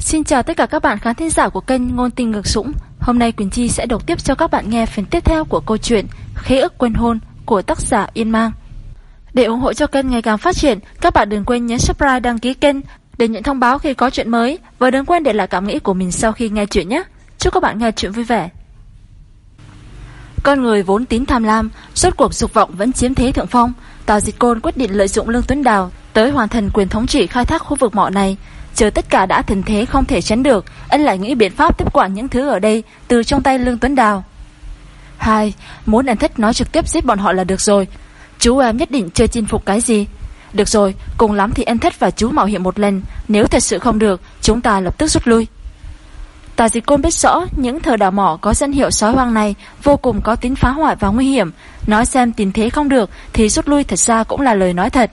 Xin chào tất cả các bạn khán thính giả của kênh Ngôn Tình Ngược Sũng. Hôm nay Quỳnh Chi sẽ đọc tiếp cho các bạn nghe phần tiếp theo của câu chuyện Khế ức quên hôn của tác giả Yên Mang. Để ủng hộ cho kênh ngày càng phát triển, các bạn đừng quên nhấn subscribe đăng ký kênh để nhận thông báo khi có chuyện mới và đừng quên để lại cảm nghĩ của mình sau khi nghe chuyện nhé. Chúc các bạn nghe chuyện vui vẻ. Con người vốn tín tham lam, suốt cuộc dục vọng vẫn chiếm thế thượng phong. Tào Dịch Côn quyết định lợi dụng Lương Tuấn Đào tới hoàn thành quyền thống trị khai thác khu vực mỏ này. Chờ tất cả đã thành thế không thể tránh được, anh lại nghĩ biện pháp tiếp quản những thứ ở đây từ trong tay Lương Tuấn Đào. Hai, muốn anh thích nói trực tiếp giết bọn họ là được rồi. Chú em nhất định chưa chinh phục cái gì. Được rồi, cùng lắm thì anh thích và chú mạo hiểm một lần, nếu thật sự không được, chúng ta lập tức rút lui. Tà dịch côn biết rõ những thờ đào mỏ có danh hiệu sói hoang này vô cùng có tính phá hoại và nguy hiểm. Nói xem tình thế không được thì rút lui thật ra cũng là lời nói thật.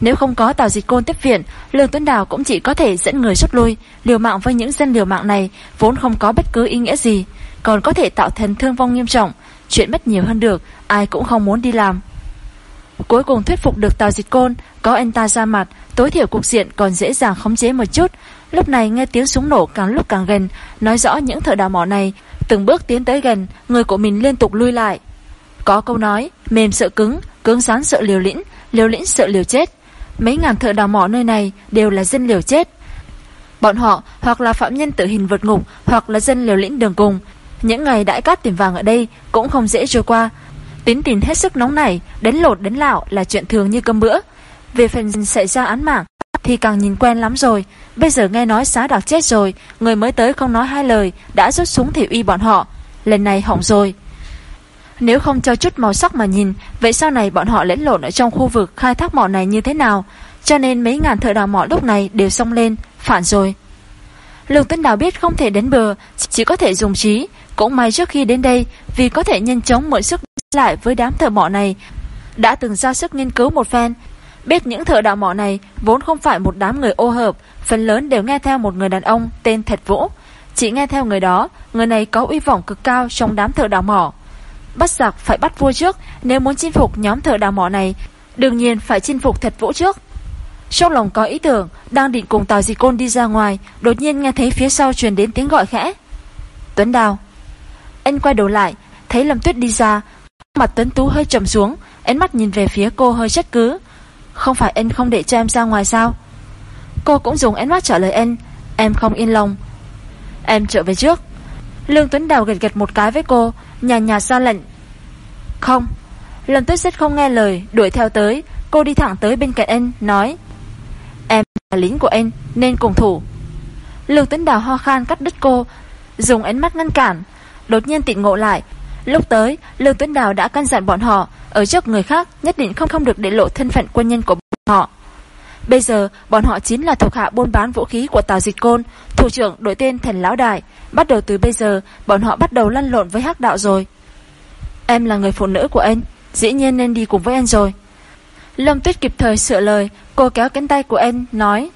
Nếu không có tàu dịch côn tiếp viện, Lương Tuấn Đào cũng chỉ có thể dẫn người rút lui, liều mạng với những dân liều mạng này vốn không có bất cứ ý nghĩa gì, còn có thể tạo thành thương vong nghiêm trọng, chuyện mất nhiều hơn được, ai cũng không muốn đi làm. Cuối cùng thuyết phục được tàu dịch côn, có anh ta ra mặt, tối thiểu cục diện còn dễ dàng khống chế một chút. Lúc này nghe tiếng súng nổ càng lúc càng gần, nói rõ những thợ đào mỏ này từng bước tiến tới gần, người của mình liên tục lui lại. Có câu nói, mềm sợ cứng, cứng rắn sợ liều lĩnh, liều lĩnh sợ liều chết. Mấy ngàn thợ đào mỏ nơi này đều là dân liều chết. Bọn họ hoặc là phạm nhân tử hình vượt ngục hoặc là dân liều lĩnh đường cùng. Những ngày đãi cát tìm vàng ở đây cũng không dễ trôi qua. Tính tình hết sức nóng nảy, đến lột đến lạo là chuyện thường như cơm bữa. Về phần xảy ra án mạng thì càng nhìn quen lắm rồi. Bây giờ nghe nói xá đặc chết rồi, người mới tới không nói hai lời, đã rút súng thị uy bọn họ. Lần này hỏng rồi. Nếu không cho chút màu sắc mà nhìn, vậy sau này bọn họ lẫn lộn ở trong khu vực khai thác mỏ này như thế nào? Cho nên mấy ngàn thợ đào mỏ lúc này đều xông lên, phản rồi. Lương Tuấn Đào biết không thể đến bờ, chỉ có thể dùng trí. Cũng may trước khi đến đây, vì có thể nhanh chóng mượn sức lại với đám thợ mỏ này, đã từng ra sức nghiên cứu một phen. Biết những thợ đào mỏ này vốn không phải một đám người ô hợp, phần lớn đều nghe theo một người đàn ông tên Thạch Vũ. Chỉ nghe theo người đó, người này có uy vọng cực cao trong đám thợ đào mỏ. Bắt giặc phải bắt vua trước, Nếu muốn chinh phục nhóm thợ đào mỏ này, Đương nhiên phải chinh phục thật vũ trước. Trong lòng có ý tưởng, Đang định cùng Tào Dị Côn đi ra ngoài, Đột nhiên nghe thấy phía sau truyền đến tiếng gọi khẽ. Tuấn Đào. Anh quay đầu lại, Thấy Lâm Tuyết đi ra, Mặt Tuấn Tú hơi trầm xuống, Ánh mắt nhìn về phía cô hơi trách cứ. Không phải anh không để cho em ra ngoài sao? Cô cũng dùng ánh mắt trả lời anh, Em không yên lòng. Em trở về trước. Lương Tuấn Đào gật gật một cái với cô, Nhà nhà ra lệnh. Không, Lâm tuyết rất không nghe lời, Đuổi theo tới. Cô đi thẳng tới bên cạnh anh, Nói, Em là lính của anh, Nên cùng thủ. Lương Tuấn Đào ho khan cắt đứt cô, Dùng ánh mắt ngăn cản. Đột nhiên tỉnh ngộ lại. Lúc tới, Lương Tuấn Đào đã căn dặn bọn họ, Ở trước người khác, nhất định không không được để lộ thân phận quân nhân của bọn họ. Bây giờ, bọn họ chính là thuộc hạ buôn bán vũ khí của Tào Dịch Côn, Thủ trưởng đổi tên thành Lão Đại. Bắt đầu từ bây giờ, Bọn họ bắt đầu lăn lộn với hắc đạo rồi. Em là người phụ nữ của anh, Dĩ nhiên nên đi cùng với anh rồi. Lâm Tuyết kịp thời sửa lời, Cô kéo cánh tay của em, nói,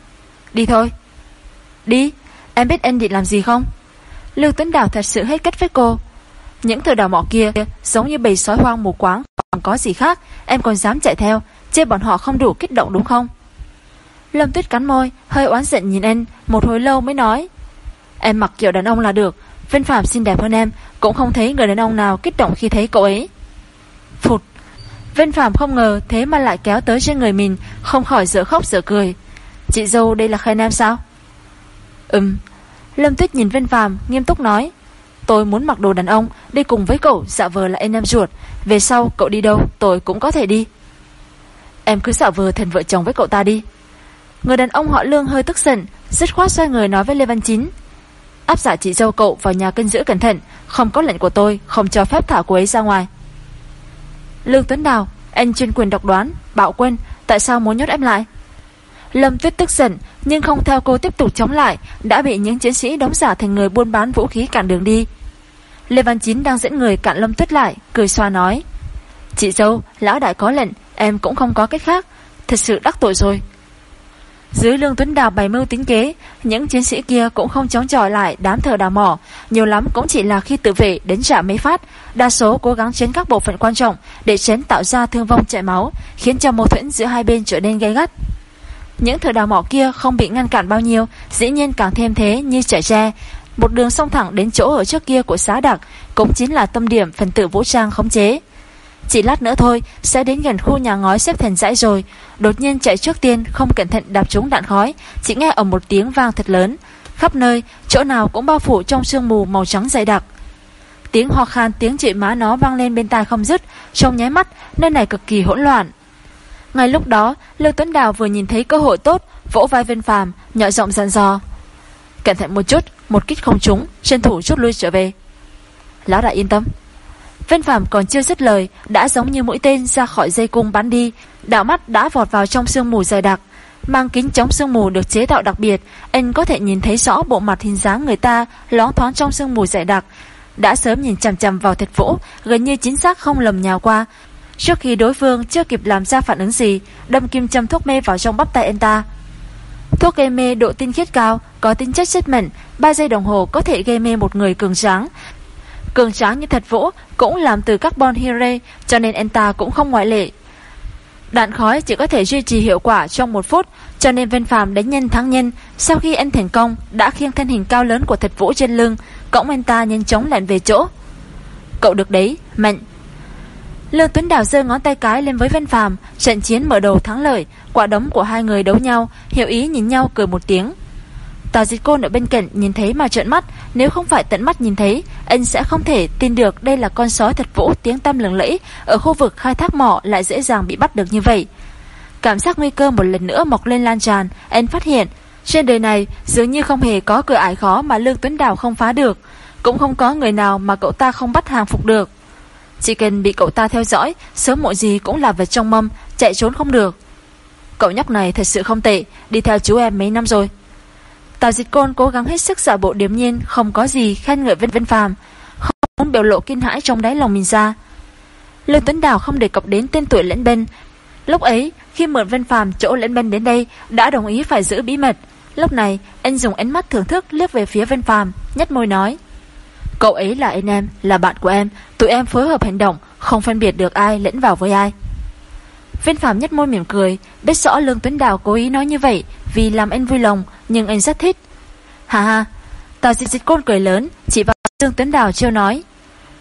Đi thôi. Đi? Em biết anh định làm gì không? Lưu Tuấn Đào thật sự hết cách với cô. Những thợ đào mỏ kia Giống như bầy sói hoang mù quáng, Còn có gì khác, Em còn dám chạy theo, Chê bọn họ không đủ kích động đúng không? Lâm Tuyết cắn môi, Hơi oán giận nhìn anh Một hồi lâu mới nói. Em mặc kiểu đàn ông là được, Vân Phạm xinh đẹp hơn em, Cũng không thấy người đàn ông nào kích động khi thấy cậu ấy. Phụt. Vân Phạm không ngờ thế mà lại kéo tới trên người mình, Không khỏi dở khóc dở cười. Chị dâu đây là khen em sao? Ừm. Lâm Tuyết nhìn Vân Phạm, nghiêm túc nói. Tôi muốn mặc đồ đàn ông, Đi cùng với cậu dạo vờ là anh em ruột. Về sau cậu đi đâu, tôi cũng có thể đi. Em cứ dạo vờ thành vợ chồng với cậu ta đi. Người đàn ông họ lương hơi tức giận, Dứt khoát xoay người nói với Lê Văn Chín. Áp giả chị dâu cậu vào nhà canh giữ cẩn thận, Không có lệnh của tôi, Không cho phép thả cô ấy ra ngoài. Lương Tuấn Đào, Anh chuyên quyền độc đoán, Bạo quân, Tại sao muốn nhốt em lại? Lâm Tuyết tức giận, Nhưng không theo cô tiếp tục chống lại, Đã bị những chiến sĩ đóng giả thành người buôn bán vũ khí cản đường đi. Lê Văn Chín đang dẫn người cạn Lâm Tuyết lại, Cười xoa nói, Chị dâu, Lão đại có lệnh, Em cũng không có cách khác, Thật sự đắc tội rồi dưới lương Tuấn Đào bày mưu tính kế, những chiến sĩ kia cũng không chống chọi lại đám thợ đào mỏ, nhiều lắm cũng chỉ là khi tự vệ đến trả mấy phát, đa số cố gắng chiến các bộ phận quan trọng để chiến tạo ra thương vong chảy máu, khiến cho mâu thuẫn giữa hai bên trở nên gay gắt. Những thợ đào mỏ kia không bị ngăn cản bao nhiêu Dĩ nhiên càng thêm thế như trẻ tre. Một đường song thẳng đến chỗ ở trước kia của xá đặc Cũng chính là tâm điểm phần tử vũ trang khống chế. Chỉ lát nữa thôi Sẽ đến gần khu nhà ngói xếp thành dãy rồi. Đột nhiên chạy trước tiên Không cẩn thận đạp trúng đạn khói. Chỉ nghe ở một tiếng vang thật lớn. Khắp nơi chỗ nào cũng bao phủ trong sương mù màu trắng dày đặc. Tiếng ho khan tiếng chị má nó vang lên bên tai không dứt Trong nháy mắt nơi này cực kỳ hỗn loạn. Ngay lúc đó, Lưu Tuấn Đào vừa nhìn thấy cơ hội tốt, vỗ vai Vân Phàm, nhỏ giọng dặn dò: "Cẩn thận một chút, một kích không trúng, Trên thủ rút lui trở về." Lão đại yên tâm. Vân Phàm còn chưa dứt lời, đã giống như mũi tên ra khỏi dây cung bắn đi, đạo mắt đã vọt vào trong sương mù dày đặc. Mang kính chống sương mù được chế tạo đặc biệt, anh có thể nhìn thấy rõ bộ mặt hình dáng người ta lóng thoáng trong sương mù dày đặc. Đã sớm nhìn chằm chằm vào Thạch Vũ, gần như chính xác không lầm nhào qua, Trước khi đối phương chưa kịp làm ra phản ứng gì Đâm kim châm thuốc mê vào trong bắp tay anh ta Thuốc gây mê độ tinh khiết cao Có tính chất chất mệnh, 3 giây đồng hồ có thể gây mê một người cường tráng Cường tráng như thật vũ cũng làm từ carbon hydrate Cho nên anh ta cũng không ngoại lệ. Đạn khói chỉ có thể duy trì hiệu quả trong một phút Cho nên Vân Phàm đánh nhân thắng nhân Sau khi anh thành công Đã khiêng thân hình cao lớn của thật vũ trên lưng Cõng anh ta nhanh chóng lẹn về chỗ. Cậu được đấy, mạnh. Lương Tuấn Đào giơ ngón tay cái lên với Vân Phàm, trận chiến mở đầu thắng lợi, quả đấm của hai người đấu nhau, hiểu ý nhìn nhau cười một tiếng. Tà Dịch Côn ở bên cạnh nhìn thấy mà trợn mắt, nếu không phải tận mắt nhìn thấy, anh sẽ không thể tin được đây là con sói thật vũ tiếng tăm lừng lẫy ở khu vực khai thác mỏ lại dễ dàng bị bắt được như vậy. Cảm giác nguy cơ một lần nữa mọc lên lan tràn, anh phát hiện trên đời này dường như không hề có cửa ải khó mà Lương Tuấn Đào không phá được, cũng không có người nào mà cậu ta không bắt hàng phục được. Chỉ cần bị cậu ta theo dõi Sớm muộn gì cũng là vật trong mâm Chạy trốn không được Cậu nhóc này thật sự không tệ Đi theo chú em mấy năm rồi Tào dịch côn cố gắng hết sức giả bộ điềm nhiên Không có gì khen ngợi Vân Vân Phàm Không muốn biểu lộ kinh hãi trong đáy lòng mình ra. Lưu Tuấn Đào không đề cập đến tên tuổi lẫn bên. Lúc ấy khi mượn Vân Phàm chỗ lẫn bên đến đây Đã đồng ý phải giữ bí mật. Lúc này anh dùng ánh mắt thưởng thức liếc về phía Vân Phàm Nhất môi nói Cậu ấy là anh em, là bạn của em Tụi em phối hợp hành động Không phân biệt được ai lẫn vào với ai. Viên Phạm nhất môi mỉm cười, Biết rõ Lương Tuấn Đào cố ý nói như vậy Vì làm anh vui lòng, Nhưng anh rất thích. Hà hà Tào dịch dịch côn cười lớn, Chỉ vào Lương Tuấn Đào trêu nói.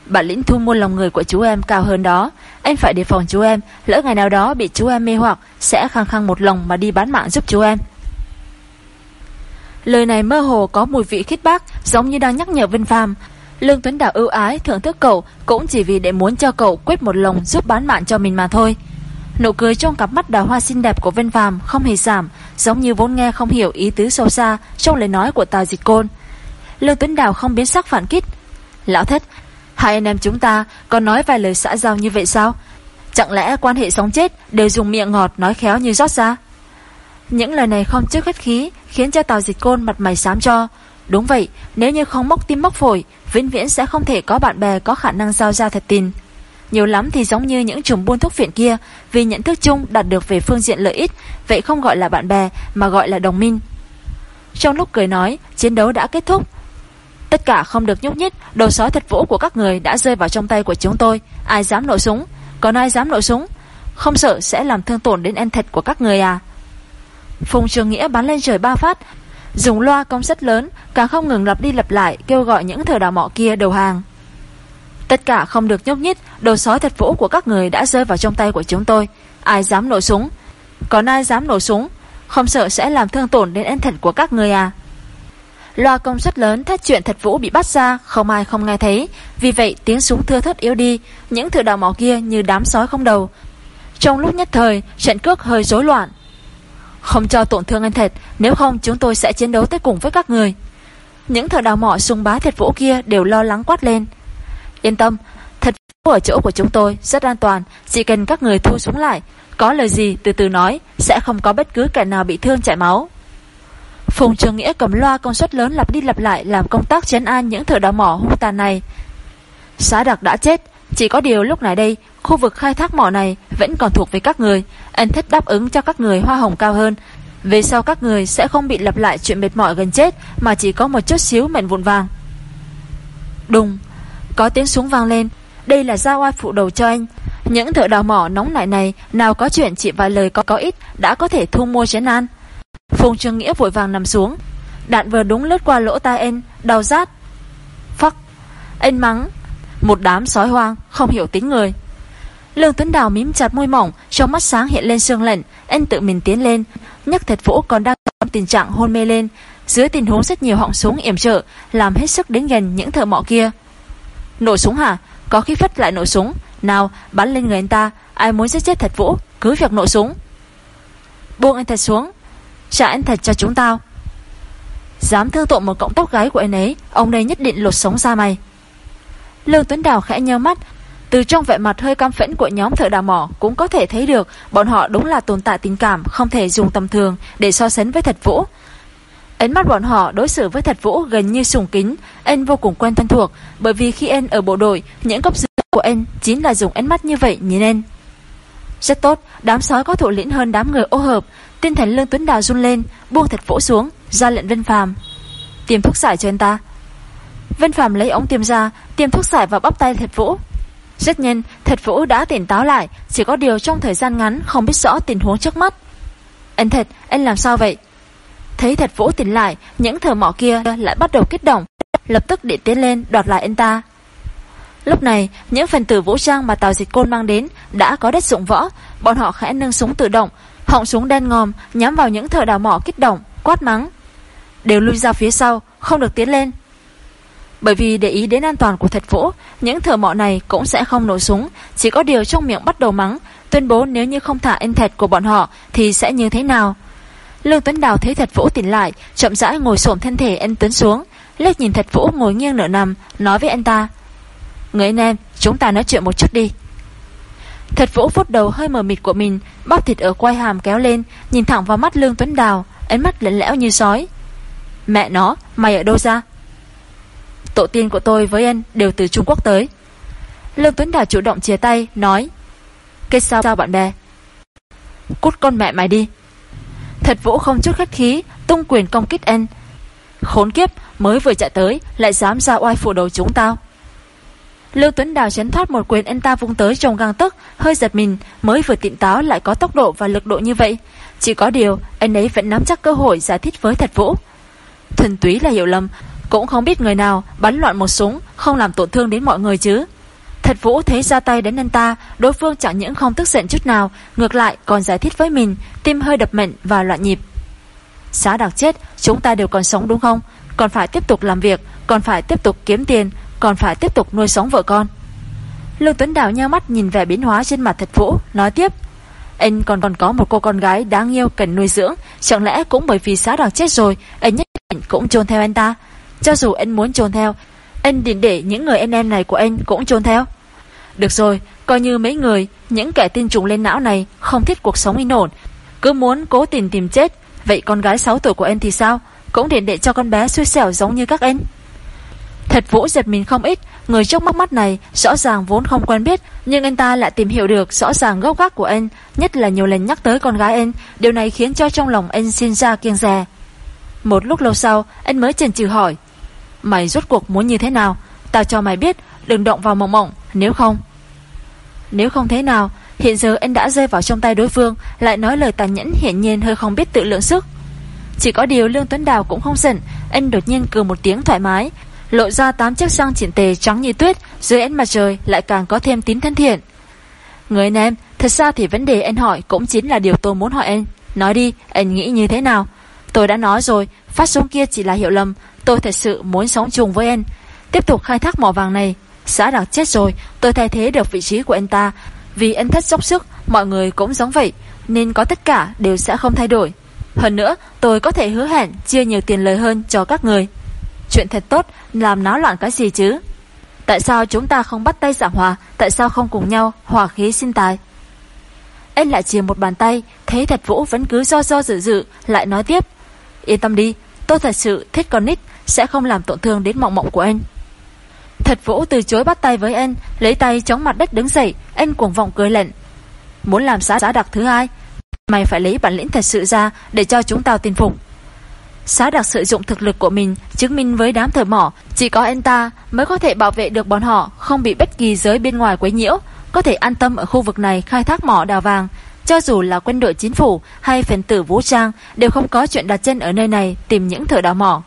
Bản lĩnh thu mua lòng người của chú em cao hơn đó, Anh phải đề phòng chú em, Lỡ ngày nào đó bị chú em mê hoặc, Sẽ khăng khăng một lòng mà đi bán mạng giúp chú em. Lời này mơ hồ có mùi vị khít bác, Giống như đang nhắc nhở Vinh Phạm Lương Tuấn Đào ưu ái thưởng thức cậu, cũng chỉ vì để muốn cho cậu quyết một lòng giúp bán mạng cho mình mà thôi. Nụ cười trong cặp mắt đào hoa xinh đẹp của Vân Phàm không hề giảm, giống như vốn nghe không hiểu ý tứ sâu xa trong lời nói của Tào Dịch Côn. Lương Tuấn Đào không biến sắc phản kích. Lão thất, hai anh em chúng ta còn nói vài lời xã giao như vậy sao? Chẳng lẽ quan hệ sống chết đều dùng miệng ngọt nói khéo như rót ra? Những lời này không trước khách khí khiến cho Tào Dịch Côn mặt mày xám cho. Đúng vậy, nếu như không móc tim móc phổi, vĩnh viễn sẽ không thể có bạn bè có khả năng giao ra thật tin. Nhiều lắm thì giống như những chùm buôn thuốc phiện kia, vì nhận thức chung đạt được về phương diện lợi ích, vậy không gọi là bạn bè mà gọi là đồng minh. Trong lúc cười nói, chiến đấu đã kết thúc. Tất cả không được nhúc nhích, đầu sói thật vũ của các người đã rơi vào trong tay của chúng tôi. Ai dám nổ súng? Còn ai dám nổ súng? Không sợ sẽ làm thương tổn đến en thật của các người à? Phùng Trường Nghĩa bắn lên trời ba phát, Dùng loa công suất lớn Càng không ngừng lặp đi lặp lại Kêu gọi những thờ đào mọ kia đầu hàng Tất cả không được nhúc nhích Đầu sói thật vũ của các người đã rơi vào trong tay của chúng tôi. Ai dám nổ súng? Còn ai dám nổ súng? Không sợ sẽ làm thương tổn đến ân thần của các người à? Loa công suất lớn thét chuyện thật vũ bị bắt ra, Không ai không nghe thấy. Vì vậy, tiếng súng thưa thất yếu đi, Những thợ đào mỏ kia như đám sói không đầu. Trong lúc nhất thời, Trận cước hơi rối loạn. Không cho tổn thương anh thật Nếu không chúng tôi sẽ chiến đấu tới cùng với các người. Những thợ đào mỏ sung bá thiệt vũ kia Đều lo lắng quát lên. Yên tâm Thật ở chỗ của chúng tôi rất an toàn Chỉ cần các người thu súng lại Có lời gì từ từ nói Sẽ không có bất cứ kẻ nào bị thương chảy máu Phùng Trường Nghĩa cầm loa công suất lớn lặp đi lặp lại làm công tác chấn an những thợ đào mỏ hung tàn này. Xá đặc đã chết, chỉ có điều lúc này đây, khu vực khai thác mỏ này vẫn còn thuộc về các người. Anh thích đáp ứng cho các người hoa hồng cao hơn. Về sau các người sẽ không bị lặp lại chuyện mệt mỏi gần chết mà chỉ có một chút xíu mệnh vụn vàng. Đùng, có tiếng súng vang lên. Đây là giao oai phụ đầu cho anh. Những thợ đào mỏ nóng nảy này, nào có chuyện chỉ vài lời có có ít, đã có thể thu mua chén an. Phùng Trường Nghĩa vội vàng nằm xuống. Đạn vừa đúng lướt qua lỗ tai anh, Đau rát. Phắc. Anh mắng. Một đám sói hoang, Không hiểu tính người. Lương Tuấn Đào mím chặt môi mỏng, Trong mắt sáng hiện lên sương lạnh. Anh tự mình tiến lên. Nhắc thật vũ còn đang trong tình trạng hôn mê lên. Dưới tình huống rất nhiều họng súng yểm trợ, Làm hết sức đến gần những thợ mọ kia. Nổ súng hả? Có khi phất lại nổ súng. Nào, bắn lên người anh ta. Ai muốn giết chết thật vũ, Cứ việc nổ súng. Buông anh thật xuống. Trả anh thật cho chúng tao. Dám thương tội một cọng tóc gái của anh ấy, Ông đây nhất định lột sống ra mày. Lương Tuấn Đào khẽ nhớ mắt. Từ trong vẻ mặt hơi cam phẫn của nhóm thợ đào mỏ Cũng có thể thấy được Bọn họ đúng là tồn tại tình cảm, Không thể dùng tầm thường để so sánh với thật vũ. Ánh mắt bọn họ đối xử với thật vũ gần như sùng kính. Anh vô cùng quen thân thuộc, Bởi vì khi anh ở bộ đội, Những góc dưới của anh chính là dùng ánh mắt như vậy nhìn anh Rất tốt, Đám sói có thủ lĩnh hơn đám người ô hợp. Tinh thần Lương Tuấn Đào run lên, Buông thật vũ xuống, ra lệnh Vân Phàm. Tiêm thuốc giải cho anh ta. Vân Phàm lấy ống tiêm ra, Tiêm thuốc giải vào bắp tay thật vũ. Rất nhanh, thật vũ đã tỉnh táo lại, Chỉ có điều trong thời gian ngắn Không biết rõ tình huống trước mắt. Anh thật anh làm sao vậy? Thấy thật vũ tỉnh lại Những thờ mỏ kia lại bắt đầu kích động Lập tức điện tiến lên đoạt lại anh ta Lúc này, những phần tử vũ trang mà Tàu Dịch Côn mang đến đã có đất dụng võ, bọn họ khẽ nâng súng tự động, họng súng đen ngòm nhắm vào những thợ đào mỏ kích động, quát mắng. Đều lui ra phía sau, không được tiến lên. Bởi vì để ý đến an toàn của thật vũ, những thợ mỏ này cũng sẽ không nổ súng, chỉ có điều trong miệng bắt đầu mắng, tuyên bố nếu như không thả anh thẹt của bọn họ thì sẽ như thế nào. Lương Tuấn Đào thấy thật vũ tỉnh lại, chậm rãi ngồi xổm thân thể anh Tuấn xuống, liếc nhìn thật vũ ngồi nghiêng nửa nằm, nói với anh ta. Người anh em, chúng ta nói chuyện một chút đi. Thật vũ phút đầu hơi mờ mịt của mình, bóc thịt ở quai hàm kéo lên, nhìn thẳng vào mắt Lương Tuấn Đào, ánh mắt lẫn lẽo như sói. Mẹ nó, mày ở đâu ra? Tổ tiên của tôi với anh đều từ Trung Quốc tới. Lương Tuấn Đào chủ động chia tay, nói. Kết sao sao bạn bè? Cút con mẹ mày đi. Thật vũ không chút khách khí, tung quyền công kích anh. Khốn kiếp, mới vừa chạy tới, lại dám ra oai phủ đầu chúng tao. Lưu Tuấn Đào chấn thoát một quyền anh ta vung tới trong gang tức, hơi giật mình, mới vừa tỉnh táo lại có tốc độ và lực độ như vậy. Chỉ có điều, anh ấy vẫn nắm chắc cơ hội giải thích với Thật Vũ. Thuần túy là hiểu lầm, cũng không biết người nào bắn loạn một súng, không làm tổn thương đến mọi người chứ. Thật Vũ thấy ra tay đến anh ta, đối phương chẳng những không tức giận chút nào, ngược lại còn giải thích với mình, tim hơi đập mạnh và loạn nhịp. Xá đặc chết, chúng ta đều còn sống đúng không? Còn phải tiếp tục làm việc, còn phải tiếp tục kiếm tiền, còn phải tiếp tục nuôi sống vợ con. Lương Tuấn Đào nhau mắt nhìn vẻ biến hóa trên mặt thật vũ, nói tiếp. Anh còn còn có một cô con gái đáng yêu cần nuôi dưỡng, chẳng lẽ cũng bởi vì xã đặc chết rồi, anh nhất định cũng chôn theo anh ta. Cho dù anh muốn chôn theo, anh định để những người anh em này của anh cũng chôn theo. Được rồi, coi như mấy người, những kẻ tin trùng lên não này không thích cuộc sống yên ổn, cứ muốn cố tình tìm chết, vậy con gái 6 tuổi của anh thì sao? Cũng định để cho con bé xui xẻo giống như các anh. Thật vũ giật mình không ít Người trước mắt mắt này rõ ràng vốn không quen biết Nhưng anh ta lại tìm hiểu được rõ ràng gốc gác của anh Nhất là nhiều lần nhắc tới con gái anh Điều này khiến cho trong lòng anh xin ra kiêng rè Một lúc lâu sau Anh mới chần chừ hỏi Mày rốt cuộc muốn như thế nào Tao cho mày biết đừng động vào mộng mộng Nếu không Nếu không thế nào Hiện giờ anh đã rơi vào trong tay đối phương Lại nói lời tàn nhẫn hiển nhiên hơi không biết tự lượng sức Chỉ có điều Lương Tuấn Đào cũng không giận Anh đột nhiên cười một tiếng thoải mái lộ ra tám chiếc răng chỉnh tề trắng như tuyết, dưới ánh mặt trời lại càng có thêm tín thân thiện. Người anh em, thật ra thì vấn đề anh hỏi cũng chính là điều tôi muốn hỏi anh. Nói đi, anh nghĩ như thế nào? Tôi đã nói rồi, phát súng kia chỉ là hiệu lầm, tôi thật sự muốn sống chung với anh. Tiếp tục khai thác mỏ vàng này, xã đặc chết rồi, tôi thay thế được vị trí của anh ta. Vì anh thất dốc sức, mọi người cũng giống vậy, nên có tất cả đều sẽ không thay đổi. Hơn nữa, tôi có thể hứa hẹn chia nhiều tiền lời hơn cho các người. Chuyện thật tốt Làm náo loạn cái gì chứ Tại sao chúng ta không bắt tay giảng hòa Tại sao không cùng nhau hòa khí sinh tài Anh lại chìa một bàn tay Thấy thật vũ vẫn cứ do do dự dự Lại nói tiếp Yên tâm đi Tôi thật sự thích con nít sẽ không làm tổn thương đến mộng mộng của anh Thật vũ từ chối bắt tay với anh Lấy tay chống mặt đất đứng dậy Anh cuồng vọng cười lệnh Muốn làm xã giá đặc thứ hai Mày phải lấy bản lĩnh thật sự ra Để cho chúng tao tin phục Xã đặc sử dụng thực lực của mình chứng minh với đám thợ mỏ, chỉ có anh ta mới có thể bảo vệ được bọn họ không bị bất kỳ giới bên ngoài quấy nhiễu, có thể an tâm ở khu vực này khai thác mỏ đào vàng. cho dù là quân đội chính phủ hay phần tử vũ trang đều không có chuyện đặt chân ở nơi này tìm những thợ đào mỏ.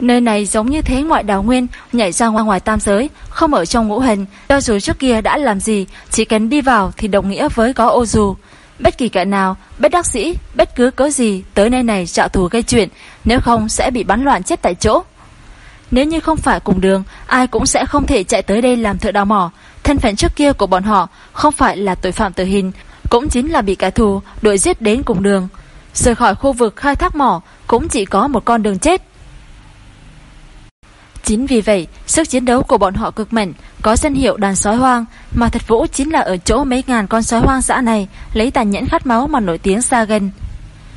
Nơi này giống như thế ngoại đảo nguyên nhảy ra ngoài ngoài tam giới, không ở trong ngũ hình, cho dù trước kia đã làm gì, chỉ cần đi vào thì đồng nghĩa với có ô dù. Bất kỳ kẻ nào, bất đắc sĩ, bất cứ cớ gì tới nơi này trạo thù gây chuyện, nếu không sẽ bị bắn loạn chết tại chỗ. Nếu như không phải cùng đường, ai cũng sẽ không thể chạy tới đây làm thợ đào mỏ. Thân phận trước kia của bọn họ không phải là tội phạm tử hình, cũng chính là bị kẻ thù đuổi giết đến cùng đường. Rời khỏi khu vực khai thác mỏ cũng chỉ có một con đường chết. Chính vì vậy, sức chiến đấu của bọn họ cực mạnh, có danh hiệu đàn sói hoang, mà thật vũ chính là ở chỗ mấy ngàn con sói hoang dã này lấy tàn nhẫn khát máu mà nổi tiếng xa gần.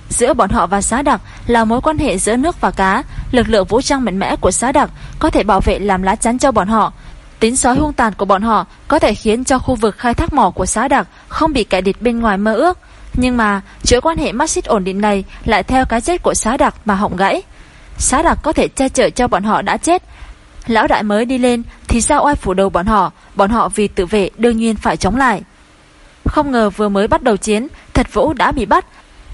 Giữa bọn họ và xá đặc là mối quan hệ giữa nước và cá, lực lượng vũ trang mạnh mẽ của xá đặc có thể bảo vệ làm lá chắn cho bọn họ. Tính sói hung tàn của bọn họ có thể khiến cho khu vực khai thác mỏ của xá đặc không bị kẻ địch bên ngoài mơ ước. Nhưng mà, chuỗi quan hệ mắt xích ổn định này lại theo cái chết của xá đặc mà hỏng gãy. Xá đặc có thể che chở cho bọn họ đã chết. Lão đại mới đi lên thì sao oai phủ đầu bọn họ, bọn họ vì tự vệ đương nhiên phải chống lại. Không ngờ vừa mới bắt đầu chiến, thật vũ đã bị bắt,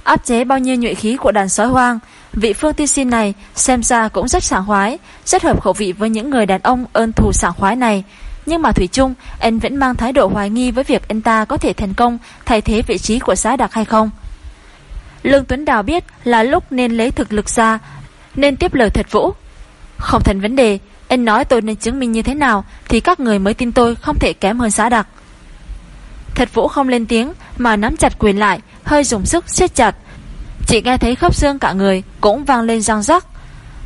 áp chế bao nhiêu nhuệ khí của đàn sói hoang. Vị phương tiên sinh này xem ra cũng rất sảng khoái, rất hợp khẩu vị với những người đàn ông ơn thù sảng khoái này. Nhưng mà Thủy Trung, anh vẫn mang thái độ hoài nghi với việc anh ta có thể thành công thay thế vị trí của xã đặc hay không. Lương Tuấn Đào biết là lúc nên lấy thực lực ra, nên tiếp lời thật vũ. Không thành vấn đề, anh nói tôi nên chứng minh như thế nào thì các người mới tin tôi không thể kém hơn xã đặc. Thật vũ không lên tiếng mà nắm chặt quyền lại, hơi dùng sức siết chặt. Chỉ nghe thấy khớp xương cả người cũng vang lên răng rắc.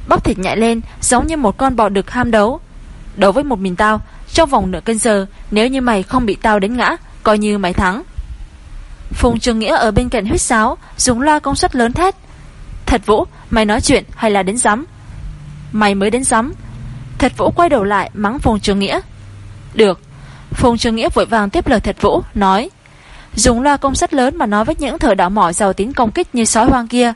Bóc thịt nhạy lên giống như một con bò đực ham đấu. Đấu với một mình tao, trong vòng nửa cân giờ, nếu như mày không bị tao đánh ngã, coi như mày thắng. Phùng Trường Nghĩa ở bên cạnh huyết sáo, dùng loa công suất lớn thét. Thật Vũ, mày nói chuyện hay là đến giám? Mày mới đến giám. Thật Vũ quay đầu lại mắng Phùng Trường Nghĩa. Được. Phùng Trường Nghĩa vội vàng tiếp lời Thật Vũ, nói. Dùng loa công suất lớn mà nói với những thợ đảo mỏ giàu tính công kích như sói hoang kia.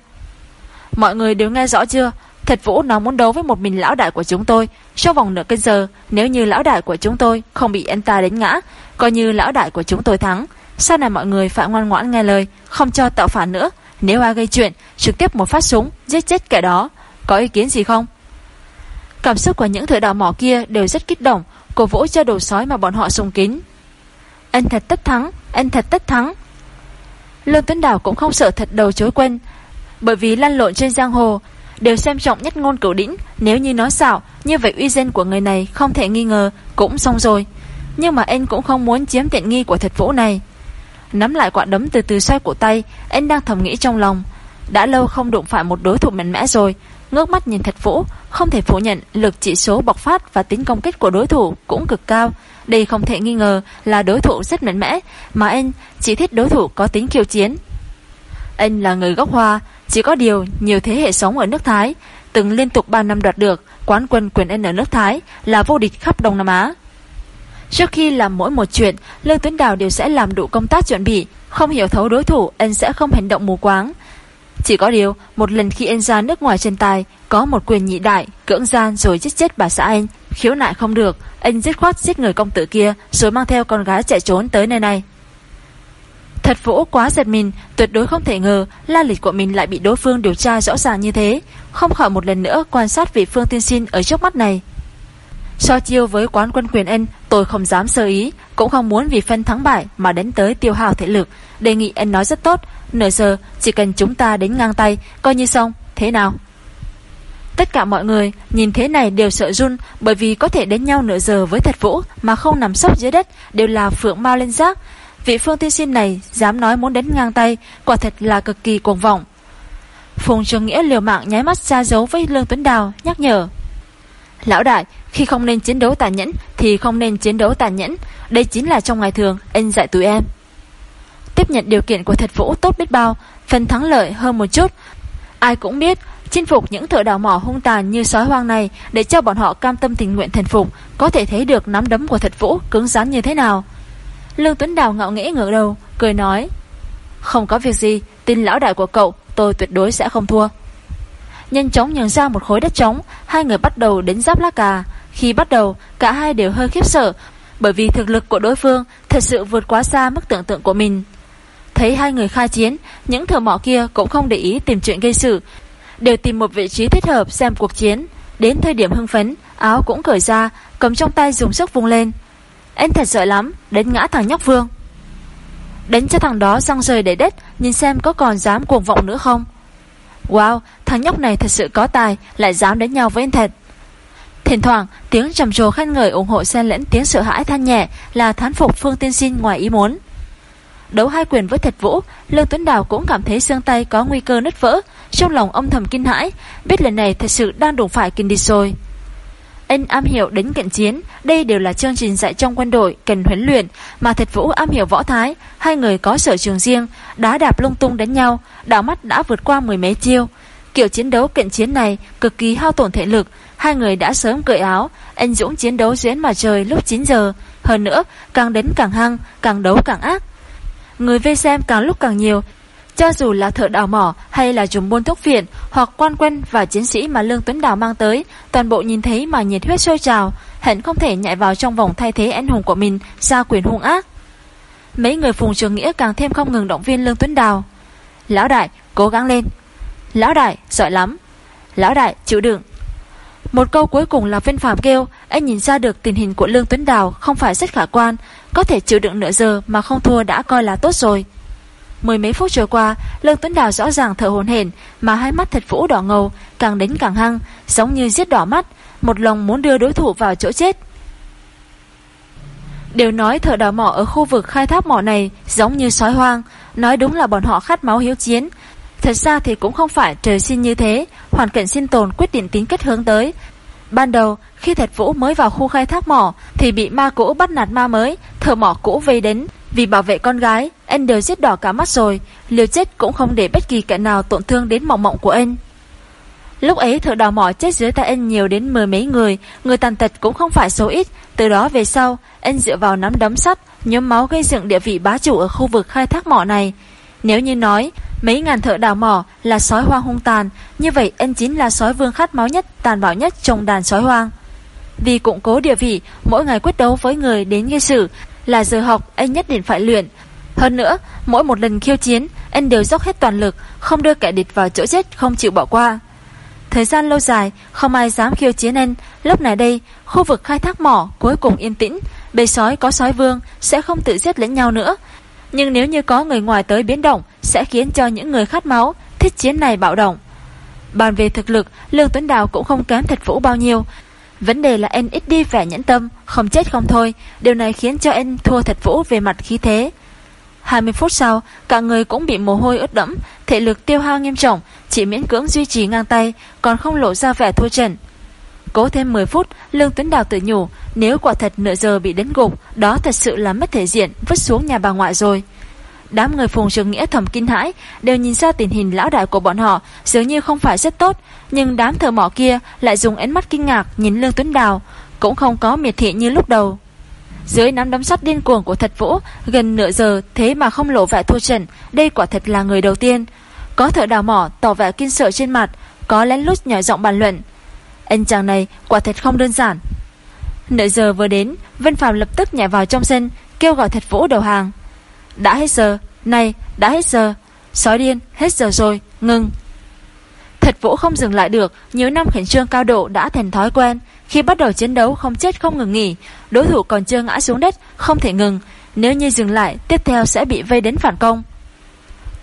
Mọi người đều nghe rõ chưa? Thật Vũ nó muốn đấu với một mình lão đại của chúng tôi Trong vòng nửa canh giờ Nếu như lão đại của chúng tôi không bị anh ta đánh ngã Coi như lão đại của chúng tôi thắng Sau này mọi người phải ngoan ngoãn nghe lời Không cho tạo phản nữa Nếu ai gây chuyện Trực tiếp một phát súng Giết chết kẻ đó Có ý kiến gì không Cảm xúc của những thợ đào mỏ kia đều rất kích động Cổ vũ cho đồ sói mà bọn họ sùng kín Anh thật tất thắng Anh thật tất thắng Lương Tuấn Đảo cũng không sợ thật đầu chối quen Bởi vì lăn lộn trên giang hồ đều xem trọng nhất ngôn cửu đỉnh, nếu như nó xạo, như vậy uy danh của người này không thể nghi ngờ, cũng xong rồi. Nhưng mà anh cũng không muốn chiếm tiện nghi của thật vũ này. Nắm lại quả đấm từ từ xoay cổ tay, anh đang thầm nghĩ trong lòng. Đã lâu không đụng phải một đối thủ mạnh mẽ rồi, ngước mắt nhìn thật vũ, không thể phủ nhận lực chỉ số bộc phát và tính công kích của đối thủ cũng cực cao. Đây không thể nghi ngờ là đối thủ rất mạnh mẽ, mà anh chỉ thích đối thủ có tính kiêu chiến. Anh là người gốc hoa, chỉ có điều nhiều thế hệ sống ở nước Thái từng liên tục 3 năm đoạt được quán quân quyền N ở nước Thái là vô địch khắp Đông Nam Á. Trước khi làm mỗi một chuyện, Lương Tuấn Đào đều sẽ làm đủ công tác chuẩn bị, không hiểu thấu đối thủ, anh sẽ không hành động mù quáng. Chỉ có điều, một lần khi anh ra nước ngoài trên tài, có một quyền nhị đại, cưỡng gian rồi giết chết bà xã anh, khiếu nại không được, anh giết khoát giết người công tử kia, rồi mang theo con gái chạy trốn tới nơi này. Thật vũ quá giật mình, tuyệt đối không thể ngờ la lịch của mình lại bị đối phương điều tra rõ ràng như thế, không khỏi một lần nữa quan sát vị phương tiên sinh ở trước mắt này. So chiêu với quán quân quyền anh, tôi không dám sơ ý, cũng không muốn vì phân thắng bại mà đến tới tiêu hào thể lực. Đề nghị anh nói rất tốt, nửa giờ chỉ cần chúng ta đến ngang tay, coi như xong, thế nào? Tất cả mọi người nhìn thế này đều sợ run bởi vì có thể đến nhau nửa giờ với thật vũ mà không nằm sốc dưới đất đều là phượng mau lên rác. Vị phương tiên sinh này dám nói muốn đến ngang tay Quả thật là cực kỳ cuồng vọng Phùng Trường Nghĩa liều mạng nháy mắt ra dấu với Lương Tuấn Đào nhắc nhở Lão đại khi không nên chiến đấu tàn nhẫn Thì không nên chiến đấu tàn nhẫn Đây chính là trong ngày thường anh dạy tụi em Tiếp nhận điều kiện của thật vũ tốt biết bao Phần thắng lợi hơn một chút Ai cũng biết Chinh phục những thợ đào mỏ hung tàn như sói hoang này Để cho bọn họ cam tâm tình nguyện thần phục Có thể thấy được nắm đấm của thật vũ cứng rắn như thế nào Lương Tuấn Đào ngạo nghễ ngửa đầu, cười nói. Không có việc gì, tin lão đại của cậu, tôi tuyệt đối sẽ không thua. Nhanh chóng nhường ra một khối đất trống, hai người bắt đầu đến giáp lá cà. Khi bắt đầu, cả hai đều hơi khiếp sợ, bởi vì thực lực của đối phương thật sự vượt quá xa mức tưởng tượng của mình. Thấy hai người khai chiến, những thợ mỏ kia cũng không để ý tìm chuyện gây sự, đều tìm một vị trí thích hợp xem cuộc chiến. Đến thời điểm hưng phấn, áo cũng cởi ra, cầm trong tay dùng sức vung lên. Anh thật sợ lắm, đến ngã thằng nhóc Vương. Đánh cho thằng đó răng rời để đất, nhìn xem có còn dám cuồng vọng nữa không. Wow, thằng nhóc này thật sự có tài, lại dám đánh nhau với anh thật. Thỉnh thoảng, tiếng trầm trồ khen ngợi ủng hộ xen lẫn tiếng sợ hãi than nhẹ là thán phục Phương Tiên Sinh ngoài ý muốn. Đấu hai quyền với Thạch Vũ, Lương Tuấn Đào cũng cảm thấy xương tay có nguy cơ nứt vỡ, trong lòng âm thầm kinh hãi, biết lần này thật sự đang đụng phải kinh địch rồi. Anh am hiểu đến cận chiến, đây đều là chương trình dạy trong quân đội cần huấn luyện, mà Thạch Vũ am hiểu võ thái, hai người có sở trường riêng, đá đạp lung tung đánh nhau, đảo mắt đã vượt qua mười mấy chiêu. Kiểu chiến đấu cận chiến này cực kỳ hao tổn thể lực, hai người đã sớm cởi áo, anh Dũng chiến đấu duyên mà trời lúc 9 giờ, hơn nữa, càng đến càng hăng, càng đấu càng ác. Người vây xem càng lúc càng nhiều, cho dù là thợ đào mỏ hay là dùng buôn thuốc viện hoặc quan quân và chiến sĩ mà Lương Tuấn Đào mang tới, toàn bộ nhìn thấy mà nhiệt huyết sôi trào, hẳn không thể nhảy vào trong vòng thay thế anh hùng của mình ra quyền hung ác. Mấy người phùng trường nghĩa càng thêm không ngừng động viên Lương Tuấn Đào. Lão đại, cố gắng lên. Lão đại, giỏi lắm. Lão đại, chịu đựng. Một câu cuối cùng là viên phạm kêu, anh nhìn ra được tình hình của Lương Tuấn Đào không phải rất khả quan, có thể chịu đựng nửa giờ mà không thua đã coi là tốt rồi. Mười mấy phút trôi qua, Lương Tuấn Đào rõ ràng thở hồn hển, mà hai mắt thật vũ đỏ ngầu, càng đến càng hăng, giống như giết đỏ mắt, một lòng muốn đưa đối thủ vào chỗ chết. Đều nói thợ đào mỏ ở khu vực khai thác mỏ này giống như sói hoang, nói đúng là bọn họ khát máu hiếu chiến. Thật ra thì cũng không phải trời sinh như thế, hoàn cảnh sinh tồn quyết định tính kết hướng tới. Ban đầu, khi Thạch Vũ mới vào khu khai thác mỏ thì bị ma cũ bắt nạt ma mới, thợ mỏ cũ vây đến, vì bảo vệ con gái, anh đều giết đỏ cả mắt rồi, liều chết cũng không để bất kỳ kẻ nào tổn thương đến mộng mộng của anh. Lúc ấy thợ đào mỏ chết dưới tay anh nhiều đến mười mấy người, người tàn tật cũng không phải số ít. Từ đó về sau, anh dựa vào nắm đấm sắt, nhóm máu gây dựng địa vị bá chủ ở khu vực khai thác mỏ này. Nếu như nói, mấy ngàn thợ đào mỏ là sói hoang hung tàn, như vậy anh chính là sói vương khát máu nhất, tàn bạo nhất trong đàn sói hoang. Vì củng cố địa vị, mỗi ngày quyết đấu với người đến gây sự, là giờ học anh nhất định phải luyện. Hơn nữa, mỗi một lần khiêu chiến, anh đều dốc hết toàn lực, không đưa kẻ địch vào chỗ chết, không chịu bỏ qua. Thời gian lâu dài, không ai dám khiêu chiến anh. Lúc này đây, khu vực khai thác mỏ cuối cùng yên tĩnh, bầy sói có sói vương sẽ không tự giết lẫn nhau nữa. Nhưng nếu như có người ngoài tới biến động, sẽ khiến cho những người khát máu, thích chiến này bạo động. Bàn về thực lực, Lương Tuấn Đào cũng không kém thạch vũ bao nhiêu, Vấn đề là anh ít đi vẻ nhẫn tâm, không chết không thôi, điều này khiến cho anh thua thạch vũ về mặt khí thế. 20 phút sau, cả người cũng bị mồ hôi ướt đẫm, thể lực tiêu hao nghiêm trọng, chỉ miễn cưỡng duy trì ngang tay, còn không lộ ra vẻ thua trận. Cố thêm 10 phút, Lương Tuấn Đào tự nhủ, nếu quả thật nửa giờ bị đến gục, đó thật sự là mất thể diện, vứt xuống nhà bà ngoại rồi. Đám người phùng trường nghĩa thầm kinh hãi Đều nhìn ra tình hình lão đại của bọn họ Dường như không phải rất tốt Nhưng đám thợ mỏ kia lại dùng ánh mắt kinh ngạc Nhìn Lương Tuấn Đào Cũng không có miệt thị như lúc đầu Dưới nắm đấm sắt điên cuồng của thật vũ Gần nửa giờ thế mà không lộ vẻ thua trận Đây quả thật là người đầu tiên Có thợ đào mỏ tỏ vẻ kinh sợ trên mặt Có lén lút nhỏ giọng bàn luận anh chàng này quả thật không đơn giản Nửa giờ vừa đến Vân Phạm lập tức nhảy vào trong sân Kêu gọi thật vũ đầu hàng đã hết giờ, này, đã hết giờ. Sói điên, hết giờ rồi, ngừng. Thật vũ không dừng lại được, nhiều năm khẩn trương cao độ đã thành thói quen. Khi bắt đầu chiến đấu không chết không ngừng nghỉ, đối thủ còn chưa ngã xuống đất, không thể ngừng. Nếu như dừng lại, tiếp theo sẽ bị vây đến phản công.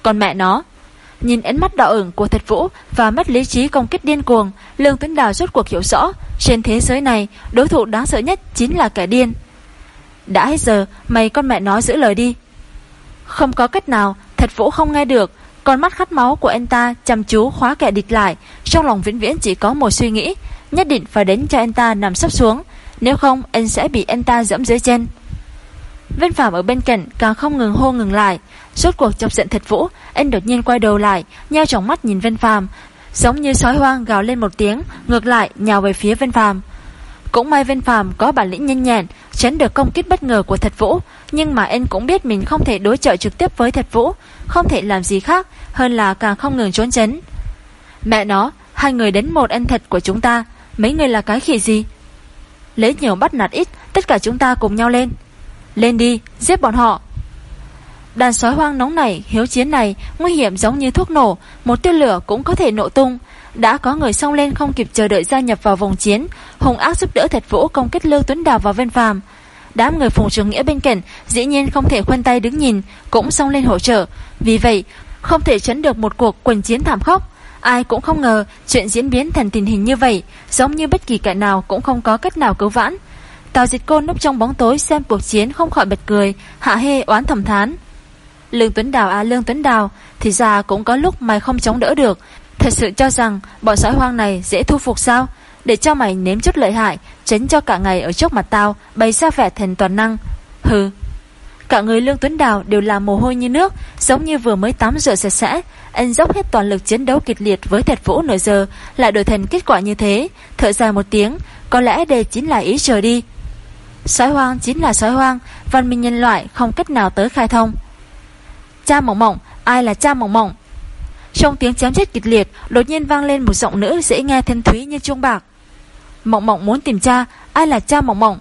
Còn mẹ nó, nhìn ánh mắt đỏ ửng của thật vũ và mất lý trí công kích điên cuồng, Lương Tuấn Đào rốt cuộc hiểu rõ, trên thế giới này, đối thủ đáng sợ nhất chính là kẻ điên. Đã hết giờ, mày con mẹ nó giữ lời đi. Không có cách nào, thật vũ không nghe được. Con mắt khát máu của anh ta chăm chú khóa kẻ địch lại. Trong lòng vĩnh viễn chỉ có một suy nghĩ. Nhất định phải đến cho anh ta nằm sắp xuống. Nếu không, anh sẽ bị anh ta dẫm dưới chân. Vân Phạm ở bên cạnh càng không ngừng hô ngừng lại. Suốt cuộc chọc giận thật vũ, anh đột nhiên quay đầu lại, nheo trong mắt nhìn Vân Phạm. Giống như sói hoang gào lên một tiếng, ngược lại nhào về phía Vân Phạm. Cũng may Vân Phạm có bản lĩnh nhanh nhẹn, tránh được công kích bất ngờ của Thật Vũ, nhưng mà anh cũng biết mình không thể đối trợ trực tiếp với Thật Vũ, không thể làm gì khác hơn là càng không ngừng trốn tránh. Mẹ nó, hai người đến một anh thật của chúng ta, mấy người là cái khỉ gì? Lấy nhiều bắt nạt ít, tất cả chúng ta cùng nhau lên. Lên đi, giết bọn họ. Đàn sói hoang nóng này, hiếu chiến này, nguy hiểm giống như thuốc nổ, một tia lửa cũng có thể nổ tung. Đã có người xông lên không kịp chờ đợi gia nhập vào vòng chiến, hùng ác giúp đỡ Thạch Vũ công kích Lưu Tuấn Đào vào Vân Phàm. Đám người Phùng Trường Nghĩa bên cạnh dĩ nhiên không thể khoanh tay đứng nhìn, cũng xông lên hỗ trợ. Vì vậy, không thể chấn được một cuộc quần chiến thảm khốc. Ai cũng không ngờ chuyện diễn biến thành tình hình như vậy, giống như bất kỳ kẻ nào cũng không có cách nào cứu vãn. Tào Dịch Côn núp trong bóng tối xem cuộc chiến không khỏi bật cười, hạ hê oán thầm thán. Lương Tuấn Đào à Lương Tuấn Đào, thì ra cũng có lúc mày không chống đỡ được. Thật sự cho rằng bọn sói hoang này dễ thu phục sao? Để cho mày nếm chút lợi hại, tránh cho cả ngày ở trước mặt tao bày ra vẻ thành toàn năng. Hừ. Cả người Lương Tuấn Đào đều là mồ hôi như nước, giống như vừa mới tắm rửa sạch sẽ. Anh dốc hết toàn lực chiến đấu kịch liệt với Thạch Vũ nửa giờ, lại đổi thành kết quả như thế. Thở dài một tiếng, có lẽ đây chính là ý trời đi. Sói hoang chính là sói hoang, văn minh nhân loại không cách nào tới khai thông. Cha mộng mộng, ai là cha mộng mộng? Trong tiếng chém chết kịch liệt, đột nhiên vang lên một giọng nữ dễ nghe thân thúy như chuông bạc. Mộng mộng muốn tìm cha, ai là cha mộng mộng?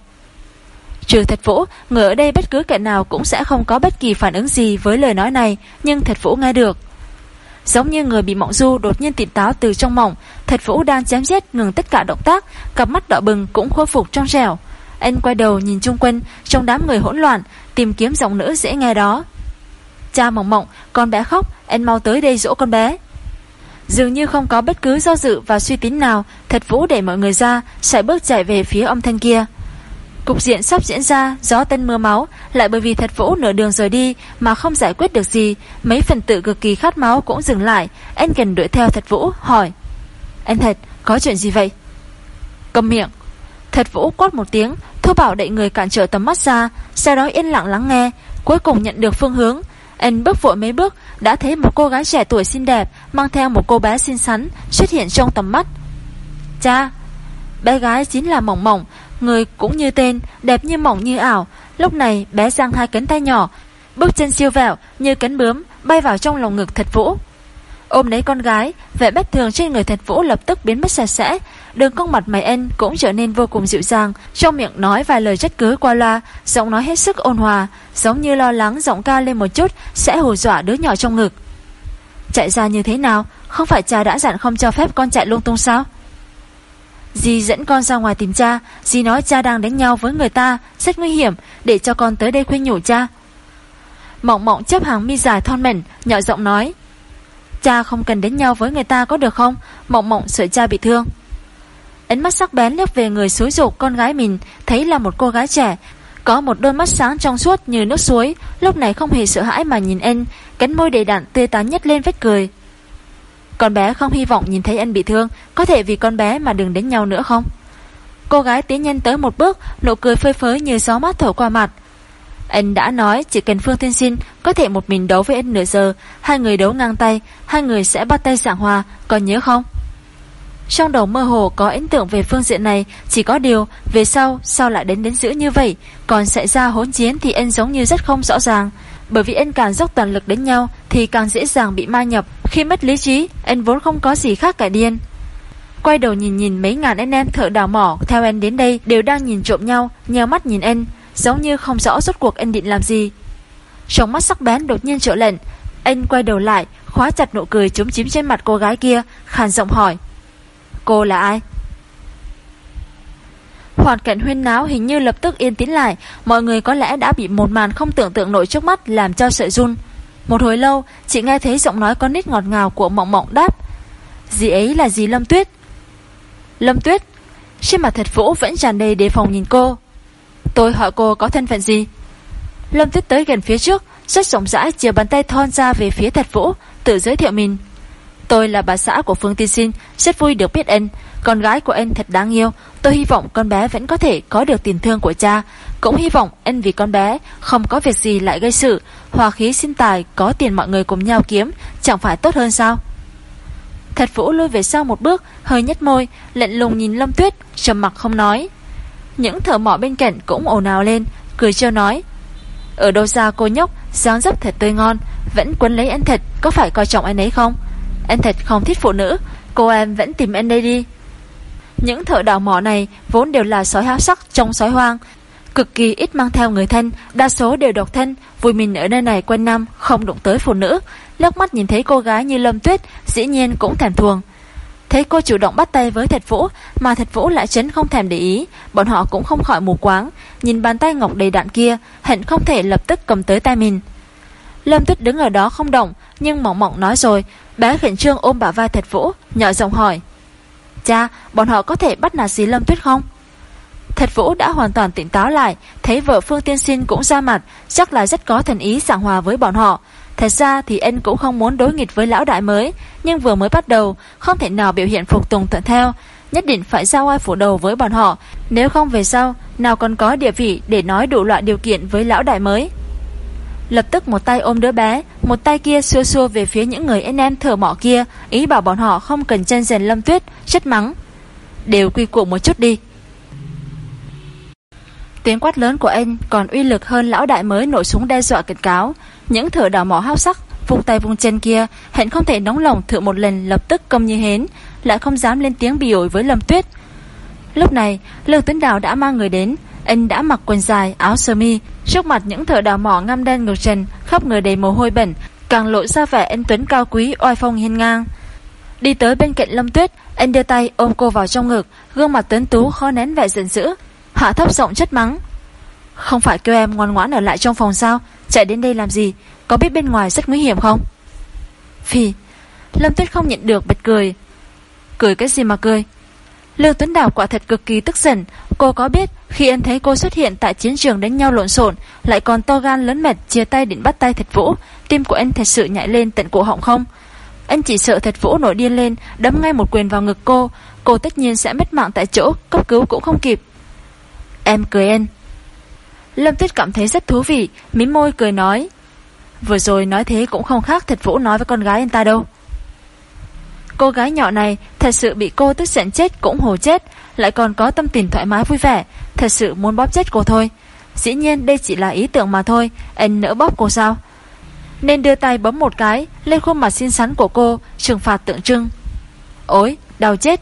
Trừ thật vũ, người ở đây bất cứ kẻ nào cũng sẽ không có bất kỳ phản ứng gì với lời nói này, nhưng thật vũ nghe được. Giống như người bị mộng du đột nhiên tỉnh táo từ trong mộng, thật vũ đang chém giết ngừng tất cả động tác, cặp mắt đỏ bừng cũng khôi phục trong trẻo. Anh quay đầu nhìn chung quanh, trong đám người hỗn loạn, tìm kiếm giọng nữ dễ nghe đó. Cha mộng mộng, con bé khóc, em mau tới đây dỗ con bé. Dường như không có bất cứ do dự và suy tính nào, thật vũ để mọi người ra, sải bước chạy về phía âm thanh kia. Cục diện sắp diễn ra, gió tân mưa máu, lại bởi vì thật vũ nửa đường rời đi mà không giải quyết được gì, mấy phần tự cực kỳ khát máu cũng dừng lại, anh gần đuổi theo thật vũ, hỏi. Anh thật, có chuyện gì vậy? Cầm miệng. Thật vũ quát một tiếng, thu bảo đậy người cản trở tầm mắt ra, sau đó yên lặng lắng nghe, cuối cùng nhận được phương hướng, anh bước vội mấy bước, Đã thấy một cô gái trẻ tuổi xinh đẹp Mang theo một cô bé xinh xắn Xuất hiện trong tầm mắt. Cha, Bé gái chính là Mỏng Mỏng Người cũng như tên, Đẹp như mỏng như ảo. Lúc này bé giang hai cánh tay nhỏ, Bước chân siêu vẹo như cánh bướm Bay vào trong lòng ngực thật vũ. Ôm lấy con gái, Vẻ bất thường trên người thạch vũ lập tức biến mất sạch sẽ. Đường cong mặt mày anh cũng trở nên vô cùng dịu dàng, Trong miệng nói vài lời trách cứ qua loa, Giọng nói hết sức ôn hòa, Giống như lo lắng giọng ca lên một chút Sẽ hù dọa đứa nhỏ trong ngực. Chạy ra như thế nào? Không phải cha đã dặn không cho phép con chạy lung tung sao? Dì dẫn con ra ngoài tìm cha, Dì nói cha đang đánh nhau với người ta, Rất nguy hiểm, Để cho con tới đây khuyên nhủ cha. Mộng mộng chấp hàng mi dài thon mảnh Nhỏ giọng nói Cha không cần đến nhau với người ta có được không? Mộng mộng sợ cha bị thương. Ánh mắt sắc bén liếc về người xúi dục con gái mình, Thấy là một cô gái trẻ. Có một đôi mắt sáng trong suốt như nước suối, Lúc này không hề sợ hãi mà nhìn anh, Cánh môi đầy đặn tươi tán nhất lên vết cười. Con bé không hy vọng nhìn thấy anh bị thương, Có thể vì con bé mà đừng đến nhau nữa không? Cô gái tiến nhanh tới một bước, Nụ cười phơi phới như gió mát thổi qua mặt anh đã nói chỉ cần Phương Thiên Sinh có thể một mình đấu với anh nửa giờ, hai người đấu ngang tay, hai người sẽ bắt tay giảng hòa, còn nhớ không? Trong đầu mơ hồ có ấn tượng về phương diện này, chỉ có điều, về sau, sao lại đến đến giữ như vậy, còn xảy ra hỗn chiến thì anh giống như rất không rõ ràng. Bởi vì anh càng dốc toàn lực đến nhau thì càng dễ dàng bị ma nhập, khi mất lý trí, anh vốn không có gì khác cả điên. Quay đầu nhìn nhìn mấy ngàn anh em thợ đào mỏ theo anh đến đây đều đang nhìn trộm nhau, nheo mắt nhìn anh, giống như không rõ rốt cuộc anh định làm gì. Trong mắt sắc bén đột nhiên trở lệnh, anh quay đầu lại, khóa chặt nụ cười trúng chím trên mặt cô gái kia, khàn giọng hỏi. Cô là ai? Hoàn cảnh huyên náo hình như lập tức yên tĩnh lại, mọi người có lẽ đã bị một màn không tưởng tượng nổi trước mắt làm cho sợi run. Một hồi lâu, chị nghe thấy giọng nói có nít ngọt ngào của mộng mộng đáp. Dì ấy là dì Lâm Tuyết. Lâm Tuyết, trên mặt thật vũ vẫn tràn đầy đề phòng nhìn cô. Tôi hỏi cô có thân phận gì? Lâm Tuyết tới gần phía trước, Rất rộng rãi chia bàn tay thon ra về phía thật vũ, Tự giới thiệu mình. Tôi là bà xã của Phương Tiên Sinh, Rất vui được biết anh Con gái của anh thật đáng yêu. Tôi hy vọng con bé vẫn có thể có được tiền thương của cha. Cũng hy vọng anh vì con bé, Không có việc gì lại gây sự. Hòa khí xin tài, Có tiền mọi người cùng nhau kiếm, Chẳng phải tốt hơn sao? Thật vũ lui về sau một bước, Hơi nhếch môi Lệnh lùng nhìn Lâm Tuyết, trầm mặc không nói những thợ mỏ bên cạnh cũng ồn ào lên, Cười trêu nói. Ở đâu ra cô nhóc, dáng dấp thật tươi ngon, Vẫn quấn lấy anh thật Có phải coi trọng anh ấy không? Anh thật không thích phụ nữ, Cô em vẫn tìm anh đây đi. Những thợ đào mỏ này Vốn đều là sói háo sắc trong sói hoang, Cực kỳ ít mang theo người thân, Đa số đều độc thân, Vui mình ở nơi này quanh năm Không đụng tới phụ nữ. Lắc mắt nhìn thấy cô gái như Lâm Tuyết, Dĩ nhiên cũng thèm thuồng. Thấy cô chủ động bắt tay với Thạch Vũ Mà Thạch Vũ lại chấn không thèm để ý. Bọn họ cũng không khỏi mù quáng. Nhìn bàn tay ngọc đầy đạn kia Hận không thể lập tức cầm tới tay mình. Lâm Tuyết đứng ở đó không động Nhưng mỏng mỏng nói rồi. Bé khẩn trương ôm bả vai Thạch Vũ Nhỏ giọng hỏi. Cha, bọn họ có thể bắt nạt gì Lâm Tuyết không? Thạch Vũ đã hoàn toàn tỉnh táo lại Thấy vợ Phương Tiên Sinh cũng ra mặt Chắc là rất có thần ý giảng hòa với bọn họ. Thật ra thì anh cũng không muốn đối nghịch với lão đại mới, Nhưng vừa mới bắt đầu, Không thể nào biểu hiện phục tùng thuận theo. Nhất định phải giao ai phủ đầu với bọn họ, Nếu không về sau, Nào còn có địa vị để nói đủ loại điều kiện với lão đại mới. Lập tức một tay ôm đứa bé, Một tay kia xua xua về phía những người anh em thở mỏ kia, Ý bảo bọn họ không cần chân rèn lâm tuyết Chất mắng. Đều quy củ một chút đi. Tiếng quát lớn của anh còn uy lực hơn lão đại mới nổ súng đe dọa cảnh cáo những thở đào mỏ hao sắc Vùng tay vùng chân kia, Hẹn không thể nóng lòng thử một lần lập tức công như hến, Lại không dám lên tiếng bị ổi với Lâm Tuyết. Lúc này, Lương Tuấn Đào đã mang người đến, Anh đã mặc quần dài, áo sơ mi, Trước mặt những thợ đào mỏ ngăm đen ngược trần, Khắp người đầy mồ hôi bẩn, Càng lộ ra vẻ anh Tuấn cao quý, oai phong hiên ngang. Đi tới bên cạnh Lâm Tuyết, Anh đưa tay ôm cô vào trong ngực, Gương mặt tuấn tú khó nén vẻ giận dữ, Hạ thấp giọng chất mắng. Không phải kêu em ngoan ngoãn ở lại trong phòng sao? Chạy đến đây làm gì? Có biết bên ngoài rất nguy hiểm không? Phi, Lâm Tuyết không nhận được bật cười. Cười cái gì mà cười? Lương Tuấn Đào quả thật cực kỳ tức giận. Cô có biết khi anh thấy cô xuất hiện Tại chiến trường đánh nhau lộn xộn, Lại còn to gan lớn mệt chia tay định bắt tay thật vũ, Tim của anh thật sự nhảy lên tận cổ họng không? Anh chỉ sợ thật vũ nổi điên lên, Đấm ngay một quyền vào ngực cô. Cô tất nhiên sẽ mất mạng tại chỗ, Cấp cứu cũng không kịp. Em cười anh. Lâm Tuyết cảm thấy rất thú vị, Mím môi cười nói. Vừa rồi nói thế cũng không khác thật Vũ nói với con gái anh ta đâu. Cô gái nhỏ này Thật sự bị cô tức giận chết cũng hồ chết, Lại còn có tâm tình thoải mái vui vẻ, Thật sự muốn bóp chết cô thôi. Dĩ nhiên đây chỉ là ý tưởng mà thôi, Anh nỡ bóp cô sao? Nên đưa tay bấm một cái, Lên khuôn mặt xinh xắn của cô, Trừng phạt tượng trưng. Ôi, đau chết.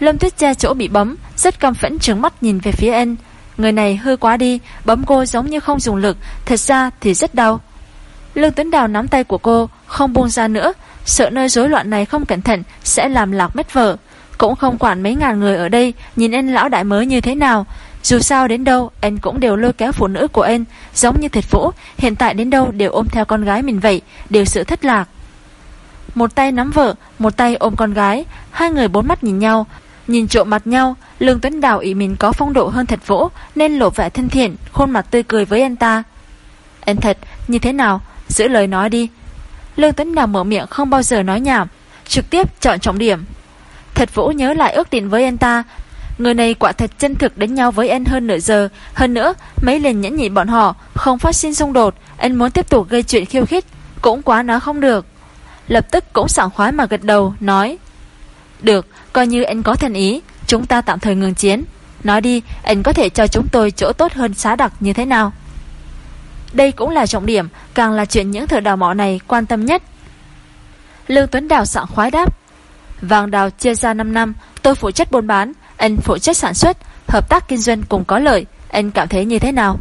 Lâm Tuyết che chỗ bị bấm, Rất căm phẫn trứng mắt nhìn về phía anh. Người này hơi quá đi, Bấm cô giống như không dùng lực, Thật ra thì rất đau. Lương Tuấn Đào nắm tay của cô, Không buông ra nữa, Sợ nơi rối loạn này không cẩn thận Sẽ làm lạc mất vợ. Cũng không quản mấy ngàn người ở đây, Nhìn anh lão đại mới như thế nào. Dù sao đến đâu, anh cũng đều lôi kéo phụ nữ của anh, Giống như thiệt vũ, Hiện tại đến đâu đều ôm theo con gái mình vậy, Đều sự thất lạc. Một tay nắm vợ, Một tay ôm con gái, Hai người bốn mắt nhìn nhau Nhìn trộm mặt nhau, Lương Tuấn Đào ý mình có phong độ hơn thật vũ Nên lộ vẻ thân thiện, Khuôn mặt tươi cười với anh ta. Anh thật, như thế nào? Giữ lời nói đi. Lương Tuấn Đào mở miệng không bao giờ nói nhảm, Trực tiếp chọn trọng điểm. Thật vũ nhớ lại ước định với anh ta, Người này quả thật chân thực đánh nhau với anh hơn nửa giờ. Hơn nữa, Mấy lần nhẫn nhịn bọn họ, Không phát sinh xung đột, Anh muốn tiếp tục gây chuyện khiêu khích, Cũng quá nói không được. Lập tức cũng sảng khoái mà gật đầu, Nói, Được Coi như anh có thần ý, Chúng ta tạm thời ngừng chiến. Nói đi, anh có thể cho chúng tôi chỗ tốt hơn xá đặc như thế nào? Đây cũng là trọng điểm, Càng là chuyện những thợ đào mỏ này quan tâm nhất. Lương Tuấn Đào sẵn khoái đáp, Vàng đào chia ra 5 năm, Tôi phụ trách buôn bán, Anh phụ trách sản xuất, Hợp tác kinh doanh cùng có lợi, Anh cảm thấy như thế nào?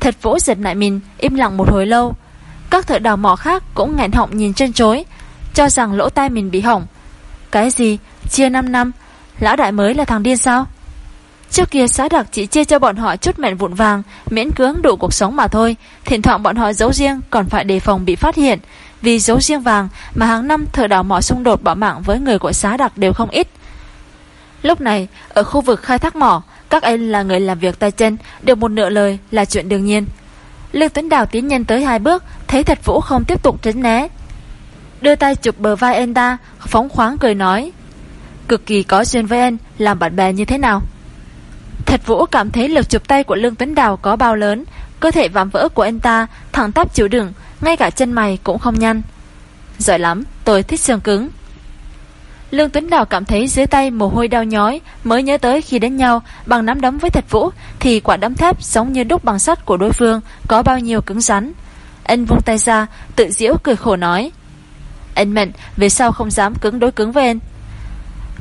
Thật vũ giật lại mình, Im lặng một hồi lâu. Các thợ đào mỏ khác cũng ngẹn họng nhìn chân chối, Cho rằng lỗ tai mình bị hỏng. Cái gì? Chia 5 năm, Lão đại mới là thằng điên sao? Trước kia xã đặc chỉ chia cho bọn họ chút mẹn vụn vàng, Miễn cưỡng đủ cuộc sống mà thôi. Thỉnh thoảng bọn họ giấu riêng, Còn phải đề phòng bị phát hiện. Vì giấu riêng vàng mà hàng năm thợ đảo mỏ xung đột bỏ mạng Với người của xã đặc đều không ít. Lúc này, ở khu vực khai thác mỏ, Các anh là người làm việc tay chân, Được một nửa lời là chuyện đương nhiên. Lương Tuấn Đào tiến nhân tới hai bước, Thấy thật vũ không tiếp tục tránh né. Đưa tay chụp bờ vai anh ta, Phóng khoáng cười nói Cực kỳ có duyên với anh, Làm bạn bè như thế nào? Thật Vũ cảm thấy lực chụp tay của Lương Tuấn Đào có bao lớn, Cơ thể vạm vỡ của anh ta, Thẳng tắp chịu đựng, Ngay cả chân mày cũng không nhăn. Giỏi lắm, tôi thích xương cứng. Lương Tuấn Đào cảm thấy dưới tay mồ hôi đau nhói, Mới nhớ tới khi đến nhau, Bằng nắm đấm với thật vũ, Thì quả đấm thép giống như đúc bằng sắt của đối phương, Có bao nhiêu cứng rắn. Anh vung tay ra, Tự diễu cười khổ nói, Anh mệnh về sau không dám cứng đối cứng với anh?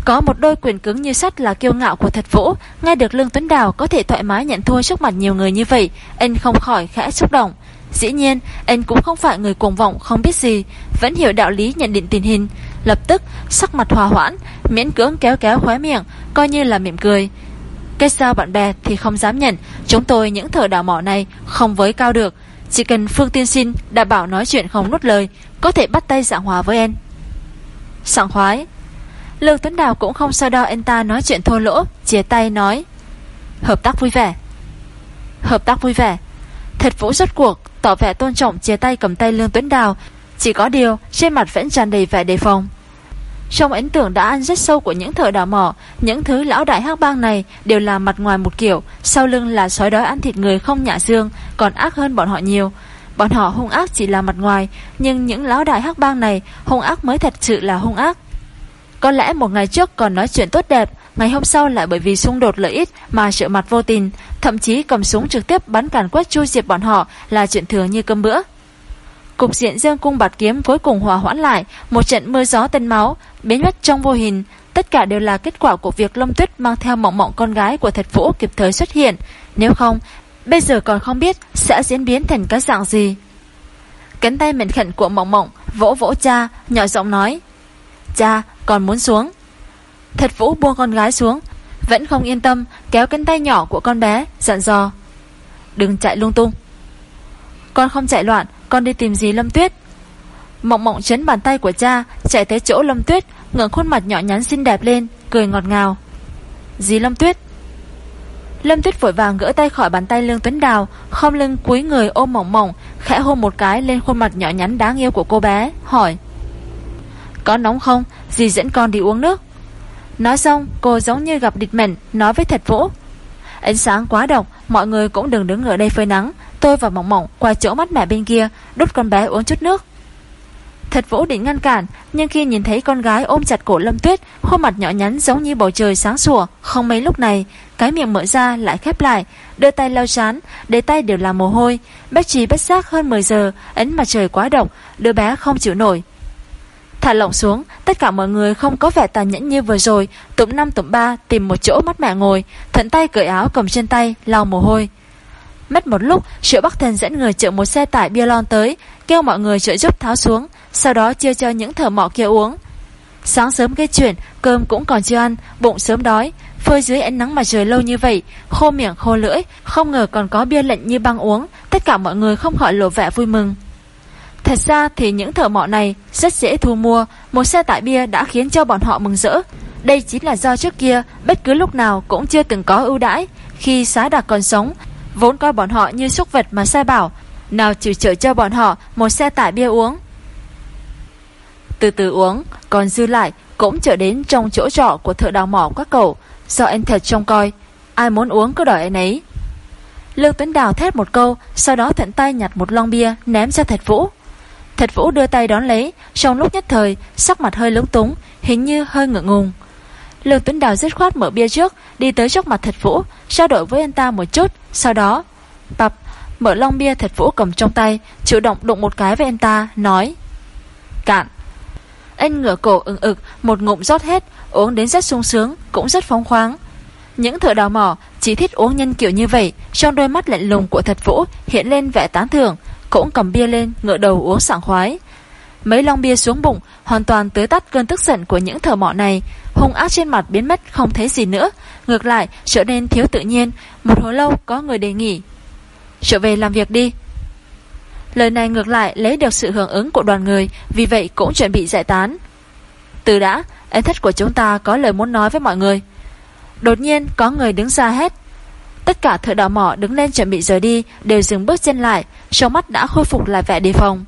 Có một đôi quyền cứng như sắt là kiêu ngạo của thật vũ. Nghe được Lương Tuấn Đào có thể thoải mái nhận thua trước mặt nhiều người như vậy, Anh không khỏi khẽ xúc động. Dĩ nhiên, anh cũng không phải người cuồng vọng, không biết gì, Vẫn hiểu đạo lý nhận định tình hình. Lập tức, sắc mặt hòa hoãn, Miễn cưỡng kéo kéo khóe miệng, Coi như là mỉm cười. Kết giao bạn bè thì không dám nhận, Chúng tôi những thợ đào mỏ này không với cao được. Chỉ cần Phương Tiên Sinh đảm bảo nói chuyện không nuốt lời, Có thể bắt tay dạng hòa với em Sảng khoái Lương Tuấn Đào cũng không sao đo anh ta nói chuyện thô lỗ Chia tay nói, Hợp tác vui vẻ. Hợp tác vui vẻ? Thật vũ rốt cuộc, Tỏ vẻ tôn trọng chia tay cầm tay Lương Tuấn Đào, Chỉ có điều trên mặt vẫn tràn đầy vẻ đề phòng. Trong ấn tượng đã ăn rất sâu của những thợ đào mỏ, Những thứ lão đại hắc bang này Đều là mặt ngoài một kiểu, Sau lưng là sói đói ăn thịt người không nhả xương, Còn ác hơn bọn họ nhiều. Bọn họ hung ác chỉ là mặt ngoài, Nhưng những lão đại hắc bang này Hung ác mới thật sự là hung ác có lẽ một ngày trước còn nói chuyện tốt đẹp, Ngày hôm sau lại bởi vì xung đột lợi ích Mà trợ mặt vô tình, Thậm chí cầm súng trực tiếp bắn càn quét chui diệt bọn họ Là chuyện thường như cơm bữa. Cục diện dương cung bạt kiếm cuối cùng hòa hoãn lại, Một trận mưa gió tân máu, Biến mất trong vô hình. Tất cả đều là kết quả của việc Lâm Tuyết mang theo mộng mộng con gái của thật vũ kịp thời xuất hiện. Nếu không, Bây giờ còn không biết sẽ diễn biến thành cái dạng gì. Cánh tay mệnh khẩn của mộng mộng Vỗ vỗ cha, Nhỏ giọng nói, Cha còn muốn xuống. Thật vũ buông con gái xuống, Vẫn không yên tâm, kéo cánh tay nhỏ của con bé, Dặn dò, Đừng chạy lung tung. Con không chạy loạn, Con đi tìm gì Lâm Tuyết? Mộng mộng chấn bàn tay của cha, Chạy tới chỗ Lâm Tuyết Ngưỡng khuôn mặt nhỏ nhắn xinh đẹp lên, Cười ngọt ngào. Dì Lâm Tuyết? Lâm Tuyết vội vàng gỡ tay khỏi bàn tay Lương Tuấn Đào Không lưng cúi người ôm mỏng mỏng Khẽ hôn một cái lên khuôn mặt nhỏ nhắn đáng yêu của cô bé, Hỏi có nóng không? Dì dẫn con đi uống nước. Nói xong, cô giống như gặp địch mệnh, Nói với thật vũ. Ánh sáng quá độc, Mọi người cũng đừng đứng ở đây phơi nắng. Tôi và mỏng mỏng qua chỗ mắt mẹ bên kia, Đút con bé uống chút nước. Thật vũ định ngăn cản, Nhưng khi nhìn thấy con gái ôm chặt cổ lâm tuyết, Khuôn mặt nhỏ nhắn giống như bầu trời sáng sủa, Không mấy lúc này, Cái miệng mở ra lại khép lại, Đưa tay lau chán, Để tay đều là mồ hôi. Bách trí bất giác hơn 10 giờ, Ánh mặt trời quá độc, Đứa bé không chịu nổi. Thả lỏng xuống, tất cả mọi người không có vẻ tàn nhẫn như vừa rồi, tụm năm tụm ba tìm một chỗ mắt mẹ ngồi, thuận tay cởi áo cầm trên tay, lau mồ hôi. Mất một lúc, Triệu Bắc Thần dẫn người chở một xe tải bia lon tới, kêu mọi người trợ giúp tháo xuống, sau đó chia cho những thợ mọ kia uống. Sáng sớm gây chuyện, cơm cũng còn chưa ăn, bụng sớm đói, phơi dưới ánh nắng mặt trời lâu như vậy, khô miệng khô lưỡi, không ngờ còn có bia lạnh như băng uống, tất cả mọi người không khỏi lộ vẻ vui mừng. Thật ra thì những thợ mọ này rất dễ thu mua, một xe tải bia đã khiến cho bọn họ mừng rỡ. Đây chính là do trước kia bất cứ lúc nào cũng chưa từng có ưu đãi, khi xá đặc còn sống, vốn coi bọn họ như xúc vật mà sai bảo, nào chịu trợ cho bọn họ một xe tải bia uống. Từ từ uống, còn dư lại cũng trở đến trong chỗ trọ của thợ đào mỏ các cậu, do anh thật trông coi, ai muốn uống cứ đòi anh ấy. Lương Tuấn Đào thét một câu, sau đó thận tay nhặt một lon bia ném cho Thạch Vũ. Thật Vũ đưa tay đón lấy, Trong lúc nhất thời, Sắc mặt hơi lúng túng, Hình như hơi ngượng ngùng. Lương Tuấn Đào dứt khoát mở bia trước, Đi tới trước mặt Thật Vũ, Trao đổi với anh ta một chút, Sau đó, Bập, Mở long bia Thật Vũ cầm trong tay, Chủ động đụng một cái với anh ta, Nói, Cạn. Anh ngửa cổ ứng ực, Một ngụm rót hết, Uống đến rất sung sướng, Cũng rất phóng khoáng. Những thợ đào mỏ chỉ thích uống nhân kiểu như vậy, Trong đôi mắt lạnh lùng của thật vũ Hiện lên vẻ tán thưởng cũng cầm bia lên ngựa đầu uống sảng khoái. Mấy lon bia xuống bụng, Hoàn toàn tới tắt cơn tức giận của những thợ mọ này. Hung ác trên mặt biến mất, không thấy gì nữa. Ngược lại, trở nên thiếu tự nhiên. Một hồi lâu, có người đề nghị. Trở về làm việc đi. Lời này ngược lại lấy được sự hưởng ứng của đoàn người, Vì vậy cũng chuẩn bị giải tán. Từ đã Anh thất của chúng ta có lời muốn nói với mọi người. Đột nhiên, có người đứng ra hết Tất cả thợ đào mỏ đứng lên chuẩn bị rời đi, Đều dừng bước chân lại, Trong mắt đã khôi phục lại vẻ đề phòng.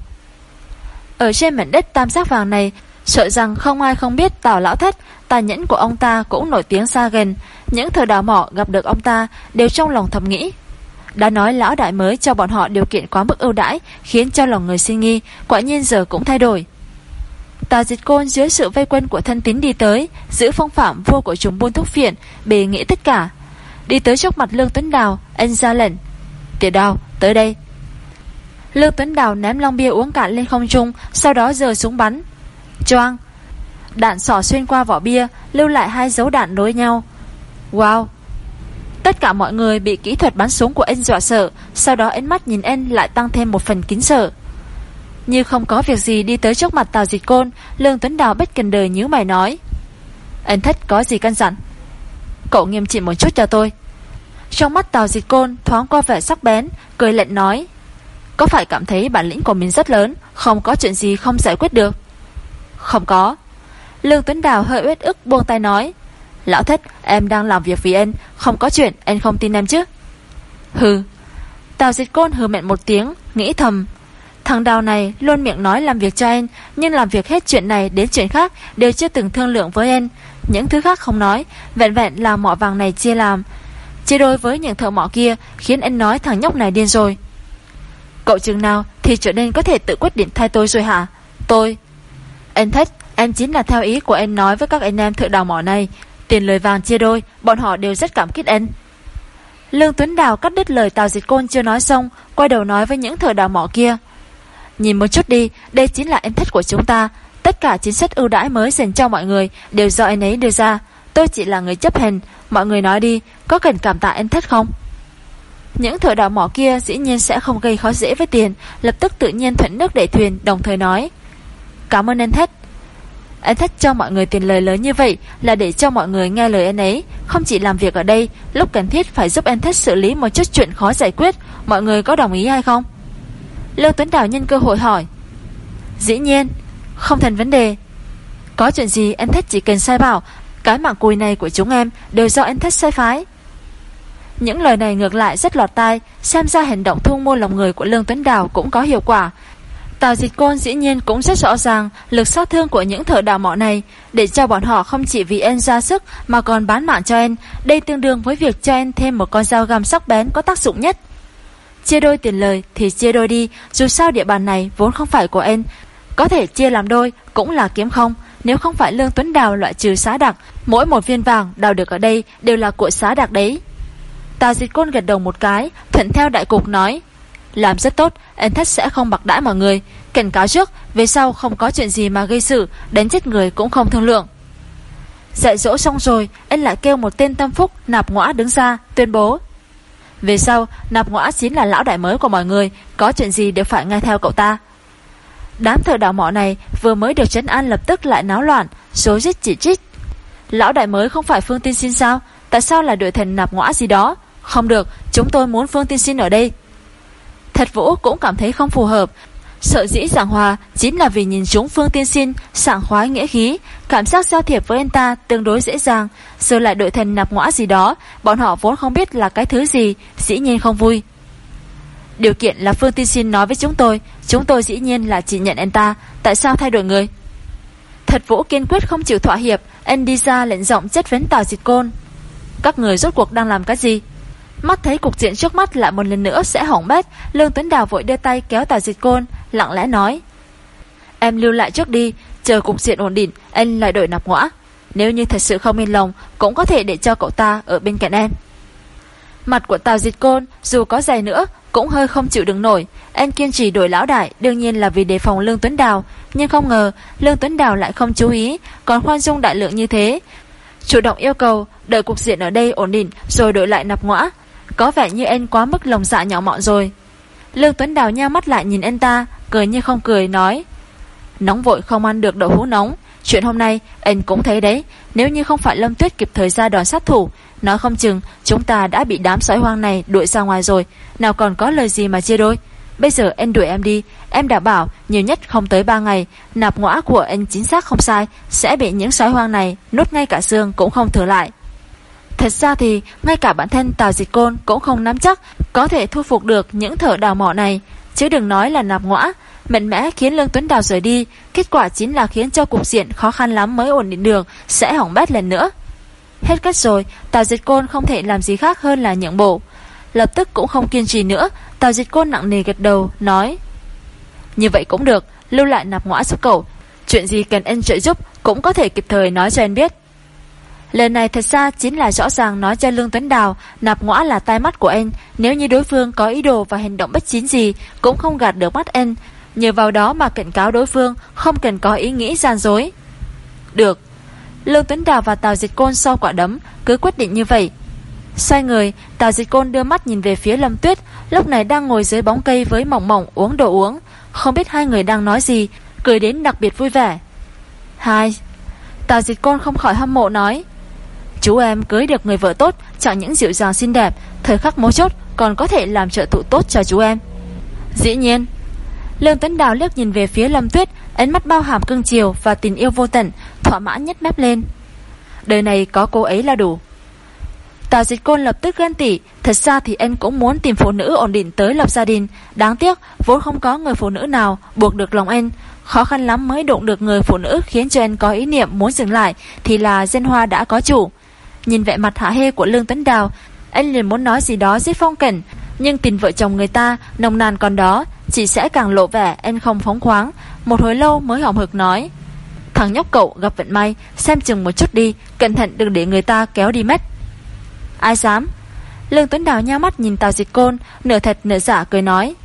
Ở trên mảnh đất tam giác vàng này, Sợ rằng không ai không biết Tào Lão Thất tài nhẫn của ông ta cũng nổi tiếng xa gần. Những thợ đào mỏ gặp được ông ta Đều trong lòng thầm nghĩ. Đã nói lão đại mới cho bọn họ điều kiện quá mức ưu đãi, Khiến cho lòng người suy nghi, Quả nhiên giờ cũng thay đổi. Tà dịch côn dưới sự vây quân của thân tín đi tới, Giữ phong phạm vua của chúng buôn thúc phiện, Bề nghĩ tất cả. Đi tới trước mặt Lương Tuấn Đào, Anh ra lệnh. Tiểu đào, tới đây. Lương Tuấn Đào ném long bia uống cạn lên không trung, Sau đó giờ súng bắn. Choang! Đạn sỏ xuyên qua vỏ bia, Lưu lại hai dấu đạn nối nhau. Wow! Tất cả mọi người bị kỹ thuật bắn súng của anh dọa sợ, Sau đó ánh mắt nhìn anh lại tăng thêm một phần kính sợ. Như không có việc gì đi tới trước mặt Tào Dịch Côn, Lương Tuấn Đào bất cần đời nhíu mày nói. Anh thất có gì căn dặn? Cậu nghiêm trị một chút cho tôi. Trong mắt Tào Dịch Côn thoáng qua vẻ sắc bén, Cười lệnh nói, Có phải cảm thấy bản lĩnh của mình rất lớn, Không có chuyện gì không giải quyết được? Không có. Lương Tuấn Đào hơi uất ức buông tay nói, Lão thất, em đang làm việc vì anh, Không có chuyện, anh không tin em chứ? Hừ. Tào dịch côn hừ mẹn một tiếng, Nghĩ thầm, Thằng đào này luôn miệng nói làm việc cho anh, Nhưng làm việc hết chuyện này đến chuyện khác Đều chưa từng thương lượng với anh những thứ khác không nói Vẹn vẹn là mỏ vàng này chia làm. Chia đôi với những thợ mỏ kia Khiến anh nói thằng nhóc này điên rồi. Cậu chừng nào thì trở nên có thể tự quyết định thay tôi rồi hả? Tôi. Anh thích, Em chính là theo ý của anh nói với các anh em thợ đào mỏ này. Tiền lời vàng chia đôi Bọn họ đều rất cảm kích anh. Lương Tuấn Đào cắt đứt lời Tào Dịch Côn chưa nói xong Quay đầu nói với những thợ đào mỏ kia. Nhìn một chút đi Đây chính là em thích của chúng ta cả chính sách ưu đãi mới dành cho mọi người Đều do anh ấy đưa ra. Tôi chỉ là người chấp hành. Mọi người nói đi Có cần cảm tạ anh thất không? Những thợ đào mỏ kia dĩ nhiên sẽ không gây khó dễ với tiền Lập tức tự nhiên thuận nước để thuyền Đồng thời nói. Cảm ơn anh thất. Anh Thất cho mọi người tiền lời lớn như vậy là để cho mọi người nghe lời anh ấy, không chỉ làm việc ở đây, lúc cần thiết phải giúp anh Thất xử lý một chút chuyện khó giải quyết, mọi người có đồng ý hay không? Lương Tuấn Đào nhân cơ hội hỏi. Dĩ nhiên, không thành vấn đề. Có chuyện gì anh thách chỉ cần sai bảo, cái mạng cùi này của chúng em đều do anh thách sai phái. Những lời này ngược lại rất lọt tai, xem ra hành động thu mua lòng người của Lương Tuấn Đào cũng có hiệu quả, Tào dịch côn dĩ nhiên cũng rất rõ ràng lực sát thương của những thợ đào mỏ này để cho bọn họ không chỉ vì En ra sức mà còn bán mạng cho En. Đây tương đương với việc cho En thêm một con dao găm sắc bén có tác dụng nhất. Chia đôi tiền lời thì chia đôi đi, dù sao địa bàn này vốn không phải của En. Có thể chia làm đôi cũng là kiếm không. Nếu không phải Lương Tuấn Đào loại trừ xá đặc, mỗi một viên vàng đào được ở đây đều là của xá đặc đấy. Tà dịch côn gật đầu một cái, thuận theo đại cục nói. Làm rất tốt, anh thất sẽ không bạc đãi mọi người. Cảnh cáo trước, về sau không có chuyện gì mà gây sự, đánh chết người cũng không thương lượng. Dạy dỗ xong rồi, anh lại kêu một tên tâm phúc nạp ngõa đứng ra, tuyên bố. Về sau, nạp ngõa chính là lão đại mới của mọi người, có chuyện gì đều phải nghe theo cậu ta. Đám thợ đảo mỏ này vừa mới được chấn an lập tức lại náo loạn, số giết chỉ trích. Lão đại mới không phải Phương Tiên Sinh sao? Tại sao là đội thần nạp ngõa gì đó? Không được, chúng tôi muốn Phương Tiên Sinh ở đây. Thật Vũ cũng cảm thấy không phù hợp. Sợ dĩ giảng hòa chính là vì nhìn chúng Phương Tiên Sinh sảng khoái nghĩa khí, cảm giác giao thiệp với anh ta tương đối dễ dàng, giờ lại đội thần nạp ngõa gì đó, bọn họ vốn không biết là cái thứ gì, dĩ nhiên không vui. Điều kiện là Phương Tiên Sinh nói với chúng tôi, chúng tôi dĩ nhiên là chỉ nhận anh ta, tại sao thay đổi người? Thật Vũ kiên quyết không chịu thỏa hiệp, anh đi ra lệnh giọng chất vấn Tào Dịch Côn. Các người rốt cuộc đang làm cái gì? Mắt thấy cục diện trước mắt lại một lần nữa sẽ hỏng bét, Lương Tuấn Đào vội đưa tay kéo Tào Dịch Côn, lặng lẽ nói: "Em lưu lại trước đi, chờ cục diện ổn định, anh lại đổi nạp ngõa. Nếu như thật sự không yên lòng, cũng có thể để cho cậu ta ở bên cạnh em." Mặt của Tào Dịch Côn dù có dày nữa cũng hơi không chịu đựng nổi, anh kiên trì đổi lão đại đương nhiên là vì đề phòng Lương Tuấn Đào, nhưng không ngờ Lương Tuấn Đào lại không chú ý, còn khoan dung đại lượng như thế, chủ động yêu cầu đợi cục diện ở đây ổn định rồi đổi lại nạp ngõa, có vẻ như anh quá mức lòng dạ nhỏ mọn rồi. Lương Tuấn Đào nha mắt lại nhìn anh ta Cười như không cười nói Nóng vội không ăn được đậu hũ nóng. Chuyện hôm nay anh cũng thấy đấy. Nếu như không phải Lâm Tuyết kịp thời ra đòn sát thủ Nói không chừng chúng ta đã bị đám sói hoang này đuổi ra ngoài rồi. Nào còn có lời gì mà chia đôi? Bây giờ anh đuổi em đi. Em đã bảo nhiều nhất không tới 3 ngày Nạp ngõa của anh chính xác không sai Sẽ bị những sói hoang này Nốt ngay cả xương cũng không thừa lại. Thật ra thì ngay cả bản thân Tào Dịch Côn cũng không nắm chắc có thể thu phục được những thợ đào mỏ này, chứ đừng nói là nạp ngõa. Mạnh mẽ khiến Lương Tuấn Đào rời đi, kết quả chính là khiến cho cục diện khó khăn lắm mới ổn định được sẽ hỏng bét lần nữa. Hết cách rồi, Tào Dịch Côn không thể làm gì khác hơn là nhượng bộ. Lập tức cũng không kiên trì nữa, Tào Dịch Côn nặng nề gật đầu, nói Như vậy cũng được, lưu lại nạp ngõa giúp cậu. Chuyện gì cần anh trợ giúp cũng có thể kịp thời nói cho anh biết. Lời này thật ra chính là rõ ràng nói cho Lương Tuấn Đào nạp ngõa là tai mắt của anh, nếu như đối phương có ý đồ và hành động bất chính gì cũng không gạt được mắt anh, nhờ vào đó mà cảnh cáo đối phương không cần có ý nghĩ gian dối. Được. Lương Tuấn Đào và Tào Dịch Côn sau quả đấm Cứ quyết định như vậy. Xoay người, Tào Dịch Côn đưa mắt nhìn về phía Lâm Tuyết, Lúc này đang ngồi dưới bóng cây với mỏng mỏng uống đồ uống. Không biết hai người đang nói gì, Cười đến đặc biệt vui vẻ. Hai. Tào Dịch Côn không khỏi hâm mộ nói, Chú em cưới được người vợ tốt Chẳng những dịu dàng xinh đẹp, Thời khắc mấu chốt còn có thể làm trợ tụ tốt cho chú em. Dĩ nhiên Lương Tuấn Đào liếc nhìn về phía Lâm Tuyết, Ánh mắt bao hàm cưng chiều và tình yêu vô tận, Thỏa mãn nhất mép lên. Đời này có cô ấy là đủ. Tào dịch côn lập tức ghen tỉ Thật ra thì anh cũng muốn tìm phụ nữ ổn định tới lập gia đình. Đáng tiếc, vốn không có người phụ nữ nào Buộc được lòng anh Khó khăn lắm mới đụng được người phụ nữ Khiến cho anh có ý niệm muốn dừng lại, Thì là dân hoa đã có chủ. Nhìn vẻ mặt hạ hê của Lương Tuấn Đào, Anh liền muốn nói gì đó giết phong cảnh. Nhưng tình vợ chồng người ta, nồng nàn còn đó chỉ sẽ càng lộ vẻ, em không phóng khoáng. Một hồi lâu mới hỏng hực nói, Thằng nhóc cậu, gặp vận may, Xem chừng một chút đi, Cẩn thận đừng để người ta kéo đi mất. Ai dám? Lương Tuấn Đào nhau mắt nhìn Tào Dịch Côn, Nửa thật nửa giả cười nói,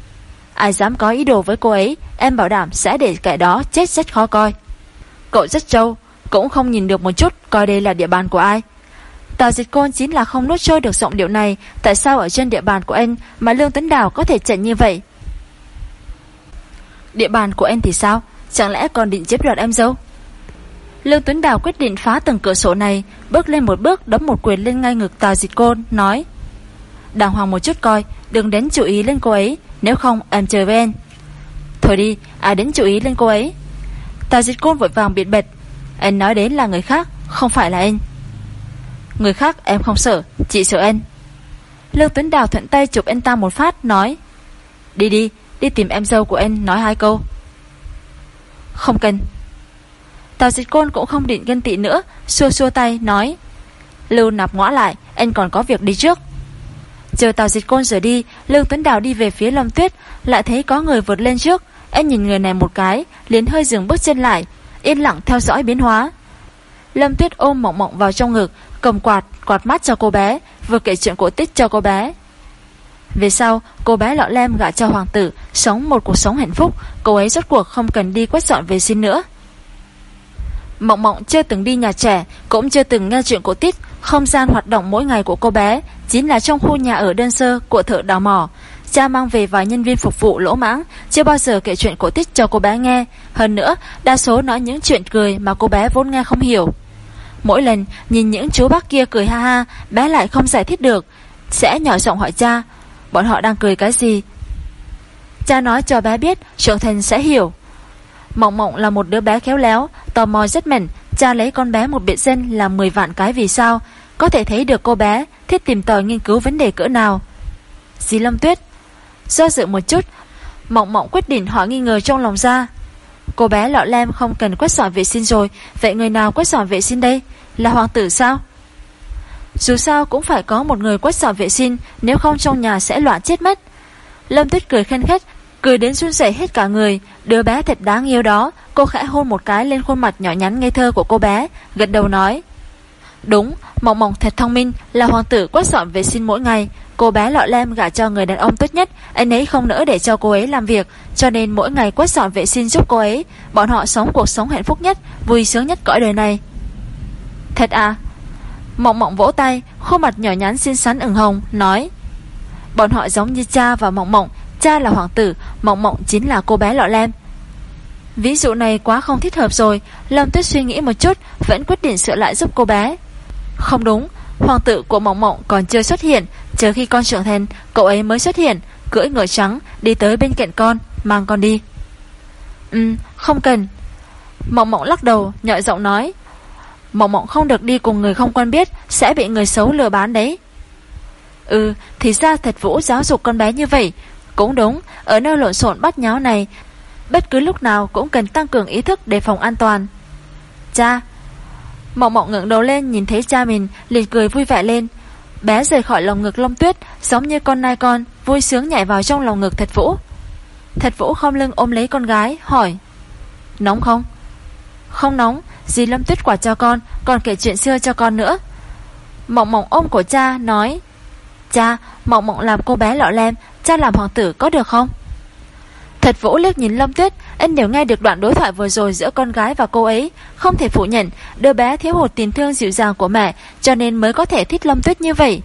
Ai dám có ý đồ với cô ấy, Em bảo đảm sẽ để kẻ đó chết rất khó coi. Cậu rất trâu, Cũng không nhìn được một chút Coi đây là địa bàn của ai. Tào Dịch Côn chính là không nuốt trôi được giọng điệu này, Tại sao ở trên địa bàn của anh Mà Lương Tuấn Đào có thể chạy như vậy? Địa bàn của em thì sao? Chẳng lẽ còn định chiếm đoạt em dâu? Lương Tuấn Đào quyết định phá từng cửa sổ này, Bước lên một bước đấm một quyền lên ngay ngực Tào Dịch Côn Nói, Đàng hoàng một chút coi, Đừng đến chú ý lên cô ấy, Nếu không em chờ với em. Thôi đi, ai đến chú ý lên cô ấy? Tào Dịch Côn vội vàng biệt bệt Anh nói đến là người khác, Không phải là anh Người khác em không sợ, Chị sợ anh Lương Tuấn Đào thuận tay chụp anh ta một phát, Nói, Đi đi Đi tìm em dâu của em nói hai câu. Không cần. Tào dịch côn cũng không định gân tị nữa Xua xua tay nói Lưu nạp ngõ lại Anh còn có việc đi trước. Chờ tàu dịch côn rời đi Lương Tuấn Đào đi về phía Lâm Tuyết Lại thấy có người vượt lên trước. Anh nhìn người này một cái liền hơi dừng bước chân lại Yên lặng theo dõi biến hóa. Lâm Tuyết ôm mộng mộng vào trong ngực Cầm quạt, quạt mắt cho cô bé Vừa kể chuyện cổ tích cho cô bé. Về sau, cô bé lọ lem gả cho hoàng tử Sống một cuộc sống hạnh phúc. Cô ấy rốt cuộc không cần đi quét dọn về xin nữa. Mộng mộng chưa từng đi nhà trẻ Cũng chưa từng nghe chuyện cổ tích. Không gian hoạt động mỗi ngày của cô bé Chính là trong khu nhà ở đơn sơ của thợ đào mỏ. Cha mang về vài nhân viên phục vụ lỗ mãng Chưa bao giờ kể chuyện cổ tích cho cô bé nghe. Hơn nữa đa số nói những chuyện cười Mà cô bé vốn nghe không hiểu. Mỗi lần nhìn những chú bác kia cười ha ha Bé lại không giải thích được. Sẽ nhỏ giọng hỏi cha Bọn họ đang cười cái gì? Cha nói cho bé biết, trưởng thành sẽ hiểu. Mộng mộng là một đứa bé khéo léo, Tò mò rất mảnh Cha lấy con bé một biệt danh là 10 vạn cái vì sao? Có thể thấy được cô bé Thích tìm tòi nghiên cứu vấn đề cỡ nào. Dì Lâm Tuyết, Do dự một chút, Mộng mộng quyết định hỏi nghi ngờ trong lòng ra. Cô bé lọ lem không cần quét dọn vệ sinh rồi, Vậy người nào quét dọn vệ sinh đây? Là hoàng tử sao? Dù sao cũng phải có một người quét dọn vệ sinh Nếu không trong nhà sẽ loạn chết mất. Lâm Tuyết cười khen khách Cười đến run rẩy hết cả người. Đứa bé thật đáng yêu đó Cô khẽ hôn một cái lên khuôn mặt nhỏ nhắn ngây thơ của cô bé Gật đầu nói Đúng, Mộng Mộng thật thông minh Là hoàng tử quét dọn vệ sinh mỗi ngày. Cô bé lọ lem gả cho người đàn ông tốt nhất Anh ấy không nỡ để cho cô ấy làm việc Cho nên mỗi ngày quét dọn vệ sinh giúp cô ấy. Bọn họ sống cuộc sống hạnh phúc nhất Vui sướng nhất cõi đời này. Thật à? Mộng mộng vỗ tay, Khuôn mặt nhỏ nhắn xinh xắn ửng hồng, Nói, Bọn họ giống như cha và mộng mộng. Cha là hoàng tử, Mộng mộng chính là cô bé lọ lem. Ví dụ này quá không thích hợp rồi. Lâm Tuyết suy nghĩ một chút, Vẫn quyết định sửa lại giúp cô bé. Không đúng, Hoàng tử của Mộng Mộng còn chưa xuất hiện. Chờ khi con trưởng thành, Cậu ấy mới xuất hiện. Cưỡi ngựa trắng, Đi tới bên cạnh con, Mang con đi. Ừ không cần. Mộng Mộng lắc đầu Nhợi giọng nói Mộng Mộng không được đi cùng người không quen biết Sẽ bị người xấu lừa bán đấy Ừ thì ra thật vũ giáo dục con bé như vậy cũng đúng, ở nơi lộn xộn bắt nháo này, bất cứ lúc nào cũng cần tăng cường ý thức để phòng an toàn. Cha! Mộng mộng ngẩng đầu lên nhìn thấy cha mình, liền cười vui vẻ lên. Bé rời khỏi lòng ngực lông tuyết, giống như con nai con, vui sướng nhảy vào trong lòng ngực thật vũ. Thật vũ không lưng ôm lấy con gái, hỏi. Nóng không? Không nóng, dì lâm tuyết quả cho con, còn kể chuyện xưa cho con nữa. Mộng mộng ôm của cha, nói. Cha, mộng mộng làm cô bé lọ lem Cha làm hoàng tử có được không Thật Vũ liếc nhìn Lâm Tuyết, anh đều nghe được đoạn đối thoại vừa rồi giữa con gái và cô ấy, không thể phủ nhận, đứa bé thiếu hụt tình thương dịu dàng của mẹ, cho nên mới có thể thích Lâm Tuyết như vậy.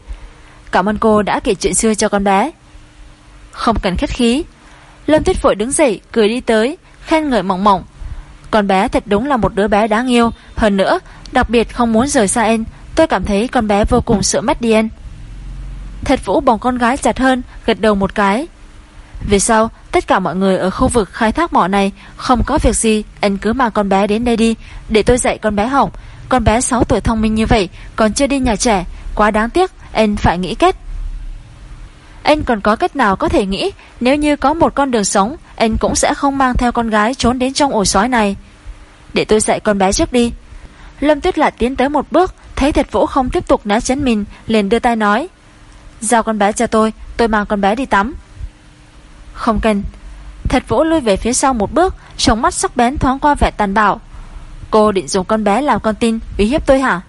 Cảm ơn cô đã kể chuyện xưa cho con bé. Không cần khách khí. Lâm Tuyết vội đứng dậy, cười đi tới, khen ngợi mỏng mỏng. Con bé thật đúng là một đứa bé đáng yêu, hơn nữa, đặc biệt không muốn rời xa em, tôi cảm thấy con bé vô cùng sợ mất đi em. Thật Vũ bồng con gái chặt hơn, gật đầu một cái. Về sau, tất cả mọi người ở khu vực khai thác mỏ này không có việc gì, anh cứ mang con bé đến đây đi, để tôi dạy con bé học. Con bé 6 tuổi thông minh như vậy, còn chưa đi nhà trẻ, quá đáng tiếc, anh phải nghĩ cách. Anh còn có cách nào có thể nghĩ, Nếu như có một con đường sống, Anh cũng sẽ không mang theo con gái trốn đến trong ổ sói này. Để tôi dạy con bé trước đi. Lâm Tuyết lại tiến tới một bước, Thấy Thạch vũ không tiếp tục né chấn mình, Liền đưa tay nói, Giao con bé cho tôi Tôi mang con bé đi tắm. Không cần. Thạch vũ lui về phía sau một bước, Trong mắt sắc bén thoáng qua vẻ tàn bạo. Cô định dùng con bé làm con tin, Uy hiếp tôi hả?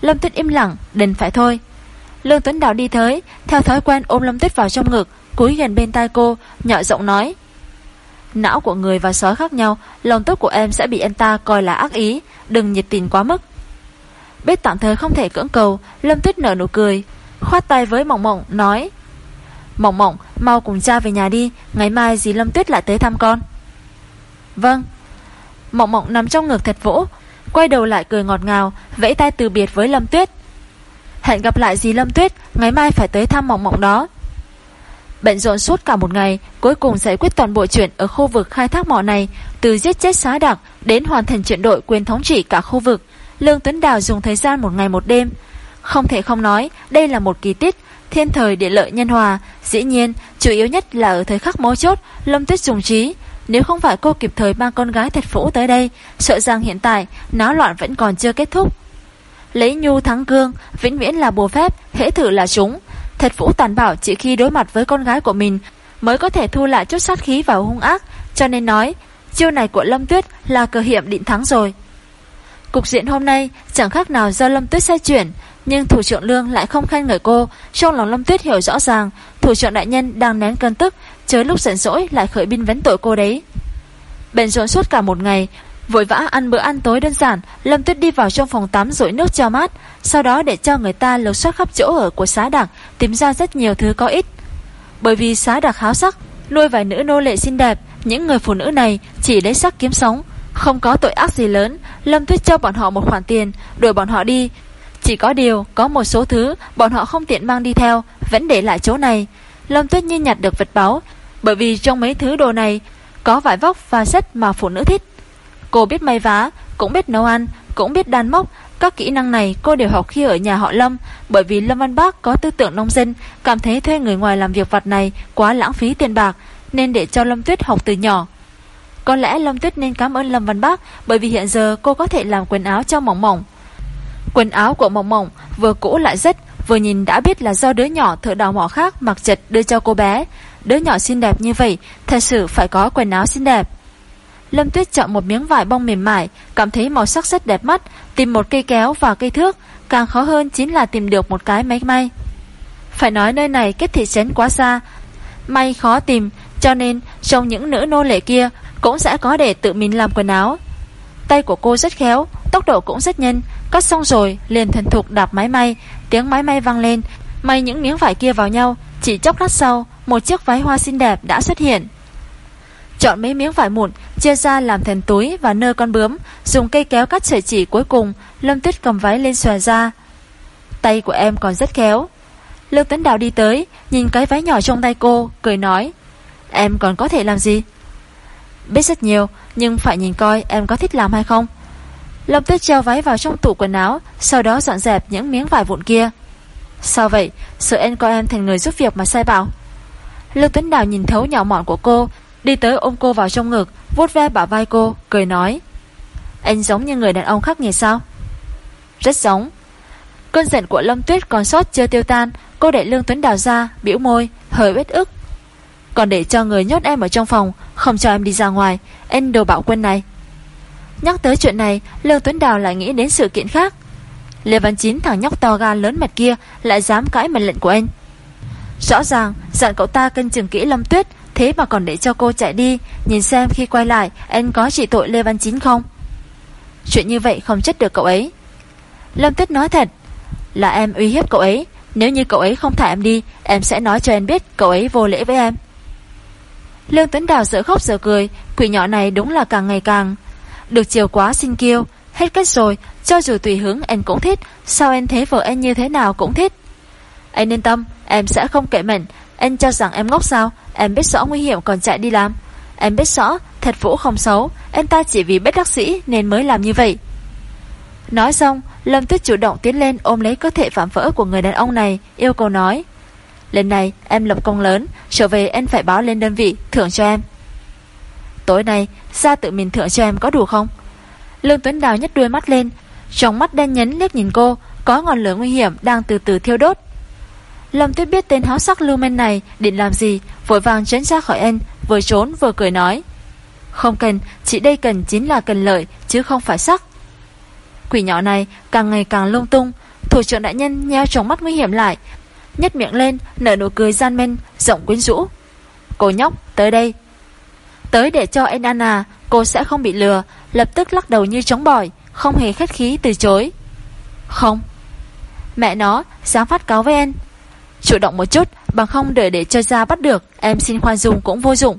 Lâm Tuyết im lặng Đừng phải thôi. Lương Tuấn Đào đi tới, Theo thói quen ôm Lâm Tuyết vào trong ngực, Cúi gần bên tai cô, Nhỏ giọng nói. Não của người và sói khác nhau, Lòng tốt của em sẽ bị anh ta coi là ác ý, Đừng nhiệt tình quá mức. Biết tạm thời không thể cưỡng cầu, Lâm Tuyết nở nụ cười, Khoát tay với Mộng Mộng, nói. Mộng Mộng, mau cùng cha về nhà đi, Ngày mai dì Lâm Tuyết lại tới thăm con. Vâng. Mộng Mộng nằm trong ngực thật vỗ, Quay đầu lại cười ngọt ngào, Vẫy tay từ biệt với Lâm Tuyết. Hẹn gặp lại dì Lâm Tuyết, Ngày mai phải tới thăm mỏng mỏng đó. Bận rộn suốt cả một ngày, Cuối cùng giải quyết toàn bộ chuyện ở khu vực khai thác mỏ này, Từ giết chết xá đặc Đến hoàn thành chuyện đội quyền thống trị cả khu vực. Lương Tuấn Đào dùng thời gian một ngày một đêm. Không thể không nói, Đây là một kỳ tích, Thiên thời địa lợi nhân hòa. Dĩ nhiên, chủ yếu nhất là ở thời khắc mấu chốt, Lâm Tuyết dùng trí. Nếu không phải cô kịp thời mang con gái thật phũ tới đây, Sợ rằng hiện tại, Náo loạn vẫn còn chưa kết thúc. Lấy nhu thắng cương, Vĩnh viễn là bùa phép, Hễ thử là chúng Thật vũ tàn bảo chỉ khi đối mặt với con gái của mình Mới có thể thu lại chút sát khí vào hung ác, Cho nên nói, Chiêu này của Lâm Tuyết là cờ hiểm định thắng rồi. Cục diện hôm nay Chẳng khác nào do Lâm Tuyết sai chuyển, Nhưng thủ trưởng lương lại không khen ngợi cô. Trong lòng Lâm Tuyết hiểu rõ ràng, Thủ trưởng đại nhân đang nén cơn tức, Chớ lúc giận dỗi lại khởi binh vấn tội cô đấy. Bền rộn suốt cả một ngày Vội vã ăn bữa ăn tối đơn giản, Lâm Tuyết đi vào trong phòng tắm rội nước cho mát, Sau đó để cho người ta lục soát khắp chỗ ở của xá đặc Tìm ra rất nhiều thứ có ích. Bởi vì xá đặc háo sắc, Nuôi vài nữ nô lệ xinh đẹp, Những người phụ nữ này chỉ lấy sắc kiếm sống, Không có tội ác gì lớn. Lâm Tuyết cho bọn họ một khoản tiền, Đuổi bọn họ đi. Chỉ có điều, có một số thứ Bọn họ không tiện mang đi theo, Vẫn để lại chỗ này. Lâm Tuyết như nhặt được vật báo, Bởi vì trong mấy thứ đồ này Có vải vóc và sách mà phụ nữ thích. Cô biết may vá, cũng biết nấu ăn, cũng biết đan mốc. Các kỹ năng này cô đều học khi ở nhà họ Lâm, bởi vì Lâm Văn Bác có tư tưởng nông dân, cảm thấy thuê người ngoài làm việc vặt này quá lãng phí tiền bạc, nên để cho Lâm Tuyết học từ nhỏ. Có lẽ Lâm Tuyết nên cảm ơn Lâm Văn Bác, bởi vì hiện giờ cô có thể làm quần áo cho mỏng mỏng. Quần áo của mỏng mỏng vừa cũ lại rất, vừa nhìn đã biết là do đứa nhỏ thợ đào mỏ khác mặc chật đưa cho cô bé. Đứa nhỏ xinh đẹp như vậy, thật sự phải có quần áo xinh đẹp. Lâm Tuyết chọn một miếng vải bông mềm mại, cảm thấy màu sắc rất đẹp mắt, tìm một cây kéo và cây thước, càng khó hơn chính là tìm được một cái máy may. Phải nói nơi này cách thị trấn quá xa, may khó tìm, cho nên trong những nữ nô lệ kia cũng sẽ có để tự mình làm quần áo. Tay của cô rất khéo, tốc độ cũng rất nhanh, cắt xong rồi liền thần thục đạp máy may, tiếng máy may vang lên, may những miếng vải kia vào nhau, chỉ chốc lát sau, một chiếc váy hoa xinh đẹp đã xuất hiện. Chọn mấy miếng vải mụn, Chia ra làm thành túi và nơ con bướm, Dùng cây kéo cắt sợi chỉ cuối cùng, Lâm Tuyết cầm váy lên xòe ra. Tay của em còn rất khéo. Lương Tấn Đào đi tới, Nhìn cái váy nhỏ trong tay cô, Cười nói, Em còn có thể làm gì? Biết rất nhiều, Nhưng phải nhìn coi em có thích làm hay không. Lâm Tuyết treo váy vào trong tủ quần áo, Sau đó dọn dẹp những miếng vải vụn kia. Sao vậy? Sợ em coi em thành người giúp việc mà sai bảo. Lương Tuấn Đào nhìn thấu nhỏ mọn của cô Đi tới ôm cô vào trong ngực, vuốt ve bả vai cô, Cười nói. Anh giống như người đàn ông khác nghề sao? Rất giống. Cơn giận của Lâm Tuyết còn sót chưa tiêu tan, Cô đẩy Lương Tuấn Đào ra Biểu môi, hơi uất ức. Còn để cho người nhốt em ở trong phòng, Không cho em đi ra ngoài, Anh đồ bạo quân này. Nhắc tới chuyện này, Lương Tuấn Đào lại nghĩ đến sự kiện khác. Lê Văn Chín thằng nhóc to gan lớn mặt kia Lại dám cãi mệnh lệnh của anh. Rõ ràng, dặn cậu ta cân chừng kỹ Lâm Tuyết Thế mà còn để cho cô chạy đi, Nhìn xem khi quay lại, Anh có trị tội Lê Văn Chín không? Chuyện như vậy không chết được cậu ấy. Lâm Tuyết nói thật, Là em uy hiếp cậu ấy, Nếu như cậu ấy không thả em đi, Em sẽ nói cho em biết cậu ấy vô lễ với em. Lương Tuấn Đào dở khóc dở cười, Quỷ nhỏ này đúng là càng ngày càng Được chiều quá xin kiêu. Hết cách rồi, Cho dù tùy hướng em cũng thích, Sao em thấy vợ em như thế nào cũng thích. Anh yên tâm, Em sẽ không kệ mệnh anh cho rằng em ngốc sao? Em biết rõ nguy hiểm còn chạy đi làm. Em biết rõ thật vũ không xấu. Em ta chỉ vì bất đắc sĩ nên mới làm như vậy. Nói xong, Lâm Tuyết chủ động tiến lên ôm lấy cơ thể phạm vỡ của người đàn ông này, Yêu cầu nói, Lần này em lập công lớn, Trở về em phải báo lên đơn vị thưởng cho em. Tối nay Ra tự mình thưởng cho em có đủ không? Lương Tuấn Đào nhấc đuôi mắt lên, Trong mắt đen nhấn liếc nhìn cô, Có ngọn lửa nguy hiểm đang từ từ thiêu đốt. Lâm Tuyết biết tên háo sắc lưu men này định làm gì, vội vàng tránh ra khỏi anh, vừa trốn vừa cười nói. Không cần, chỉ đây cần chính là cần lợi, chứ không phải sắc. Quỷ nhỏ này càng ngày càng lung tung, thủ trưởng đại nhân nheo trong mắt nguy hiểm lại, nhét miệng lên, nở nụ cười gian men, rộng quyến rũ. Cô nhóc, tới đây. Tới để cho anh ăn à, cô sẽ không bị lừa, lập tức lắc đầu như trống bỏi, không hề khách khí từ chối. Không. Mẹ nó, dám phát cáo với anh, Chủ động một chút, Bằng không đợi để cho ra bắt được, Em xin khoan dung cũng vô dụng.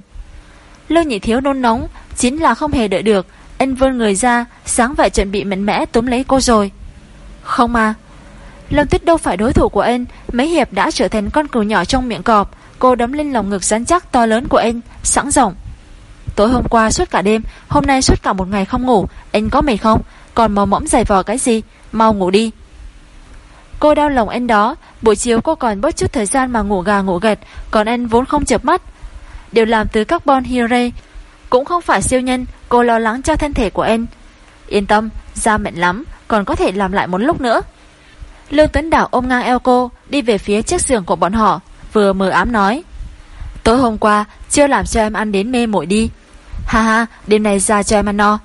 Lương nhị thiếu nôn nóng, Chính là không hề đợi được Anh vươn người ra, Sáng vậy chuẩn bị mạnh mẽ túm lấy cô rồi. Không mà. Lâm tuyết đâu phải đối thủ của anh Mấy hiệp đã trở thành con cừu nhỏ trong miệng cọp, Cô đấm lên lòng ngực rắn chắc to lớn của anh Sẵn rộng Tối hôm qua suốt cả đêm, Hôm nay suốt cả một ngày không ngủ Anh có mệt không? Còn màu mỏng dày vò cái gì? Mau ngủ đi. Cô đau lòng anh đó. Buổi chiều cô còn bớt chút thời gian mà ngủ gà ngủ gật Còn anh vốn không chập mắt. Đều làm từ carbon hydrate Cũng không phải siêu nhân Cô lo lắng cho thân thể của anh Yên tâm, da mệnh lắm Còn có thể làm lại một lúc nữa. Lương Tuấn Đảo ôm ngang eo cô Đi về phía chiếc giường của bọn họ Vừa mờ ám nói. Tối hôm qua chưa làm cho em ăn đến mê mội đi. Ha ha, đêm nay ra cho em ăn no.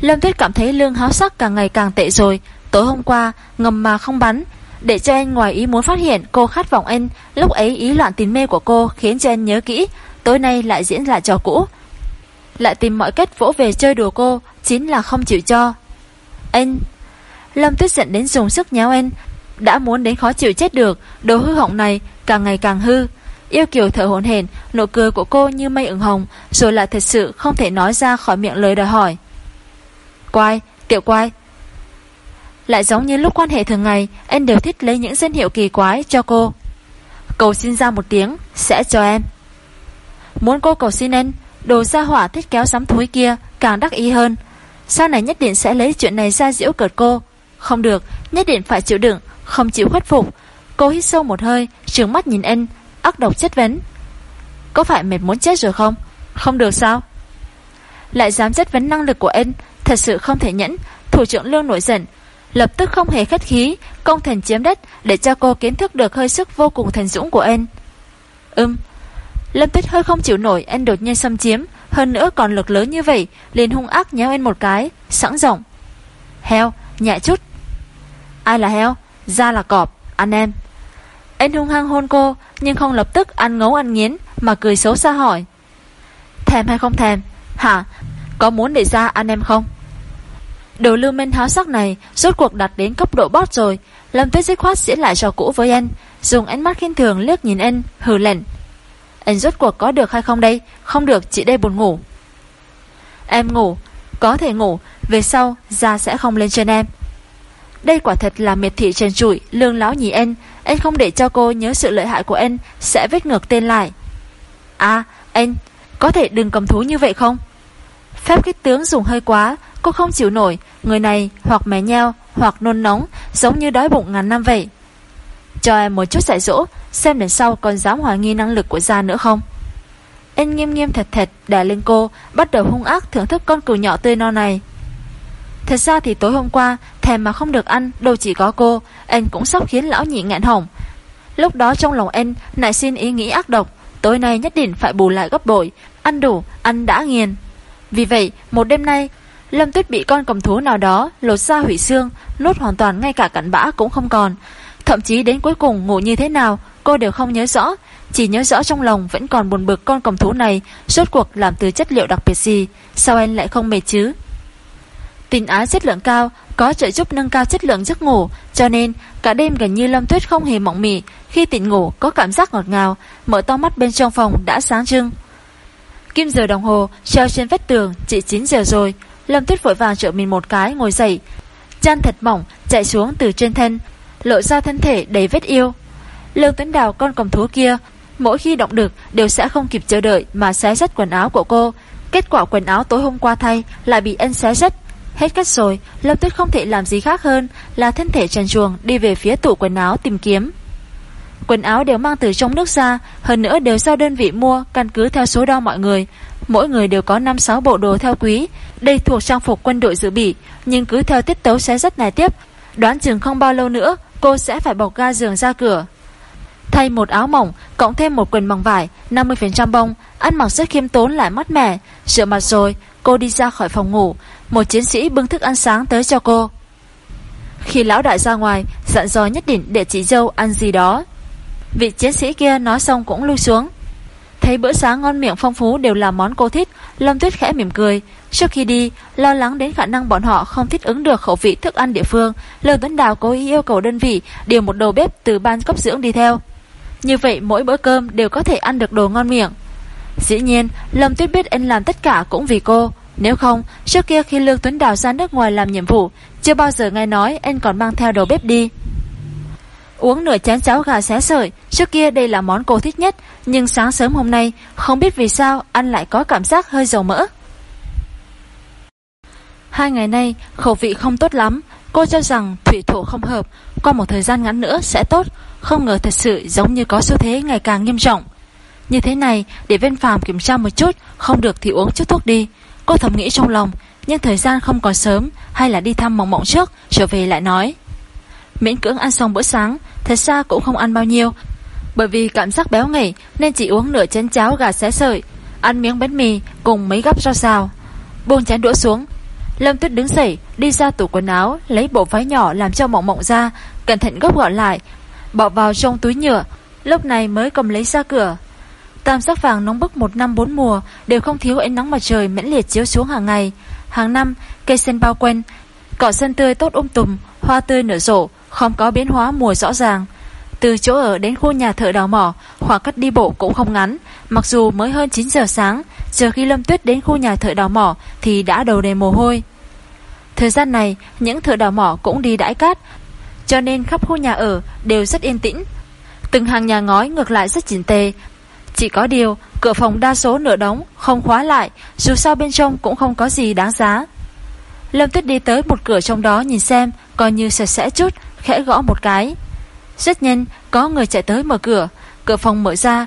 Lâm Tuyết cảm thấy lương háo sắc càng ngày càng tệ rồi Tối hôm qua ngầm mà không bắn. Để cho anh ngoài ý muốn phát hiện cô khát vọng anh. Lúc ấy ý loạn tín mê của cô Khiến cho anh nhớ kỹ. Tối nay lại diễn lại trò cũ. Lại tìm mọi cách vỗ về chơi đùa cô Chính là không chịu cho. Anh Lâm tuyết giận đến dùng sức nhéo anh. Đã muốn đến khó chịu chết được Đồ hư hỏng này càng ngày càng hư. Yêu kiều thở hồn hển Nụ cười của cô như mây ửng hồng Rồi lại thật sự không thể nói ra khỏi miệng lời đòi hỏi. Quai, tiểu quai lại giống như lúc quan hệ thường ngày Anh đều thích lấy những danh hiệu kỳ quái cho cô. Cầu xin ra một tiếng, Sẽ cho em. Muốn cô cầu xin anh Đồ gia hỏa thích kéo sắm thúi kia, Càng đắc ý hơn. Sau này nhất định sẽ lấy chuyện này ra diễu cợt cô. Không được, Nhất định phải chịu đựng, Không chịu khuất phục. Cô hít sâu một hơi, Trừng mắt nhìn anh ác độc chất vấn. Có phải mệt muốn chết rồi không? Không được sao? Lại dám chất vấn năng lực của anh Thật sự không thể nhẫn. Thủ trưởng lương nổi giận lập tức không hề khách khí, công thần chiếm đất để cho cô kiến thức được hơi sức vô cùng thần dũng của anh. Ừm, Lâm Tuyết hơi không chịu nổi anh đột nhiên xâm chiếm, hơn nữa còn lực lớn như vậy, liền hung ác nhéo anh một cái, sẵn rộng. Heo, nhẹ chút. Ai là heo? Da là cọp, anh em. Anh hung hăng hôn cô, nhưng không lập tức ăn ngấu ăn nghiến, mà cười xấu xa hỏi. Thèm hay không thèm? Hả? Có muốn để ra anh em không? Đồ lưu minh háo sắc này Rốt cuộc đặt đến cấp độ bót rồi. Lâm tuyết dứt khoát diễn lại trò cũ với anh, Dùng ánh mắt khinh thường liếc nhìn anh, Hừ lệnh Anh rốt cuộc có được hay không đây? Không được, chị đây buồn ngủ. Em ngủ, Có thể ngủ, Về sau da sẽ không lên trên em. Đây quả thật là miệt thị trần trụi, Lương láo nhì anh. Anh không để cho cô nhớ sự lợi hại của anh, Sẽ vết ngược tên lại. À anh, Có thể đừng cầm thú như vậy không? Phép kích tướng dùng hơi quá, Cô không chịu nổi Người này hoặc mè nheo Hoặc nôn nóng Giống như đói bụng ngàn năm vậy. Cho em một chút dạy dỗ Xem đến sau còn dám hoài nghi năng lực của gia nữa không? Anh nghiêm nghiêm thật thật Đè lên cô Bắt đầu hung ác thưởng thức con cừu nhỏ tươi non này. Thật ra thì tối hôm qua Thèm mà không được ăn Đâu chỉ có cô Anh cũng sắp khiến lão nhị nghẹn hỏng. Lúc đó trong lòng anh nảy xin ý nghĩ ác độc Tối nay nhất định phải bù lại gấp bội Ăn đủ, ăn đã nghiền. Vì vậy, một đêm nay Lâm Tuyết bị con cầm thú nào đó lột ra hủy xương, nốt hoàn toàn ngay cả cặn bã cũng không còn. Thậm chí đến cuối cùng ngủ như thế nào Cô đều không nhớ rõ. Chỉ nhớ rõ trong lòng vẫn còn buồn bực con cầm thú này Rốt cuộc làm từ chất liệu đặc biệt gì Sao anh lại không mệt chứ? Tình ái chất lượng cao Có trợ giúp nâng cao chất lượng giấc ngủ Cho nên cả đêm gần như Lâm Tuyết không hề mộng mị. Khi tỉnh ngủ có cảm giác ngọt ngào Mở to mắt bên trong phòng đã sáng trưng. Kim giờ đồng hồ treo trên vách tường Chỉ 9 giờ rồi. Lâm Tuyết vội vàng trợ mình một cái, ngồi dậy. Chăn thật mỏng, chạy xuống từ trên thân, Lộ ra thân thể đầy vết yêu. Lương Tuấn Đào, con cầm thú kia, Mỗi khi động được đều sẽ không kịp chờ đợi Mà xé rách quần áo của cô. Kết quả quần áo tối hôm qua thay Lại bị anh xé rách. Hết cách rồi, Lâm Tuyết không thể làm gì khác hơn Là thân thể trần chuồng đi về phía tủ quần áo tìm kiếm. Quần áo đều mang từ trong nước ra, Hơn nữa đều do đơn vị mua, Căn cứ theo số đo mọi người. Mỗi người đều có 5-6 bộ đồ theo quý. Đây thuộc trang phục quân đội dự bị, Nhưng cứ theo tiết tấu sẽ rất này tiếp. Đoán chừng không bao lâu nữa, Cô sẽ phải bọc ga giường ra cửa. Thay một áo mỏng, Cộng thêm một quần bằng vải 50% bông, Ăn mặc rất khiêm tốn lại mát mẻ. Rửa mặt rồi, Cô đi ra khỏi phòng ngủ. Một chiến sĩ bưng thức ăn sáng tới cho cô. Khi lão đại ra ngoài, Dặn dò nhất định để chị dâu ăn gì đó. Vị chiến sĩ kia nói xong cũng lui xuống. Thấy bữa sáng ngon miệng phong phú đều là món cô thích Lâm Tuyết khẽ mỉm cười. Trước khi đi, lo lắng đến khả năng bọn họ không thích ứng được khẩu vị thức ăn địa phương Lâm Tuấn Đào cố ý yêu cầu đơn vị điều một đầu bếp từ ban cấp dưỡng đi theo. Như vậy mỗi bữa cơm đều có thể ăn được đồ ngon miệng. Dĩ nhiên, Lâm Tuyết biết anh làm tất cả cũng vì cô. Nếu không, trước kia khi Lương Tuấn Đào ra nước ngoài làm nhiệm vụ Chưa bao giờ nghe nói anh còn mang theo đầu bếp đi. Uống nửa chén cháo gà xé sợi. Trước kia đây là món cô thích nhất, Nhưng sáng sớm hôm nay, Không biết vì sao ăn lại có cảm giác hơi dầu mỡ. Hai ngày nay, khẩu vị không tốt lắm. Cô cho rằng thủy thổ không hợp. Qua một thời gian ngắn nữa sẽ tốt. Không ngờ thật sự giống như có xu thế ngày càng nghiêm trọng. Như thế này, để viên phàm kiểm tra một chút, Không được thì uống chút thuốc đi. Cô thầm nghĩ trong lòng, Nhưng thời gian không còn sớm, Hay là đi thăm mộng mộng trước, Trở về lại nói. Miễn cưỡng ăn xong bữa sáng, Thật ra cũng không ăn bao nhiêu. Bởi vì cảm giác béo ngậy, Nên chỉ uống nửa chén cháo gà xé sợi, Ăn miếng bánh mì cùng mấy gắp rau xào. Buông chén đũa xuống, Lâm Tuyết đứng dậy, Đi ra tủ quần áo, Lấy bộ váy nhỏ làm cho mộng mộng ra, Cẩn thận gấp gọn lại, Bỏ vào trong túi nhựa, Lúc này mới cầm lấy ra cửa. Tam sắc vàng nóng bức một năm bốn mùa, Đều không thiếu ánh nắng mặt trời mãnh liệt chiếu xuống hàng ngày. Hàng năm, cây sen bao quanh, Cỏ sân tươi tốt um tùm, Hoa tươi nở rộ không có biến hóa mùa rõ ràng. Từ chỗ ở đến khu nhà thợ đào mỏ, khoảng cách đi bộ cũng không ngắn, mặc dù mới hơn 9 giờ sáng, giờ khi Lâm Tuyết đến khu nhà thợ đào mỏ thì đã đầu đầy mồ hôi. Thời gian này, những thợ đào mỏ cũng đi đãi cát, cho nên khắp khu nhà ở đều rất yên tĩnh. Từng hàng nhà ngói ngược lại rất chỉnh tề, chỉ có điều, cửa phòng đa số nửa đóng, không khóa lại, dù sao bên trong cũng không có gì đáng giá. Lâm Tuyết đi tới một cửa trong đó nhìn xem, coi như sạch sẽ chút, khẽ gõ một cái. Rất nhanh, có người chạy tới mở cửa, cửa phòng mở ra,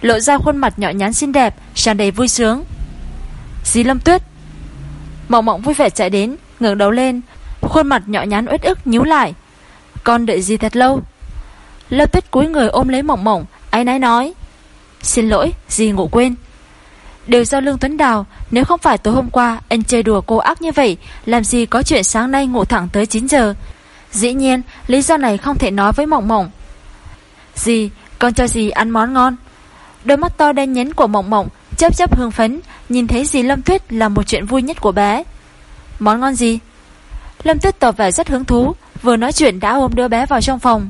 lộ ra khuôn mặt nhỏ nhắn xinh đẹp, tràn đầy vui sướng. Dì Lâm Tuyết. Mộng mộng vui vẻ chạy đến, ngẩng đầu lên, khuôn mặt nhỏ nhắn uất ức nhíu lại. Con đợi gì thật lâu. Lâm Tuyết cúi người ôm lấy mộng mộng, ái nái nói. Xin lỗi, dì ngủ quên. Đều do Lương Tuấn Đào Nếu không phải tối hôm qua anh chơi đùa cô ác như vậy Làm gì có chuyện sáng nay ngủ thẳng tới 9 giờ Dĩ nhiên lý do này không thể nói với Mộng Mộng. Dì Con cho dì ăn món ngon. Đôi mắt to đen nhánh của Mộng Mộng Chấp chấp hương phấn Nhìn thấy dì Lâm Tuyết là một chuyện vui nhất của bé. Món ngon gì? Lâm Tuyết tỏ vẻ rất hứng thú Vừa nói chuyện đã ôm đứa bé vào trong phòng.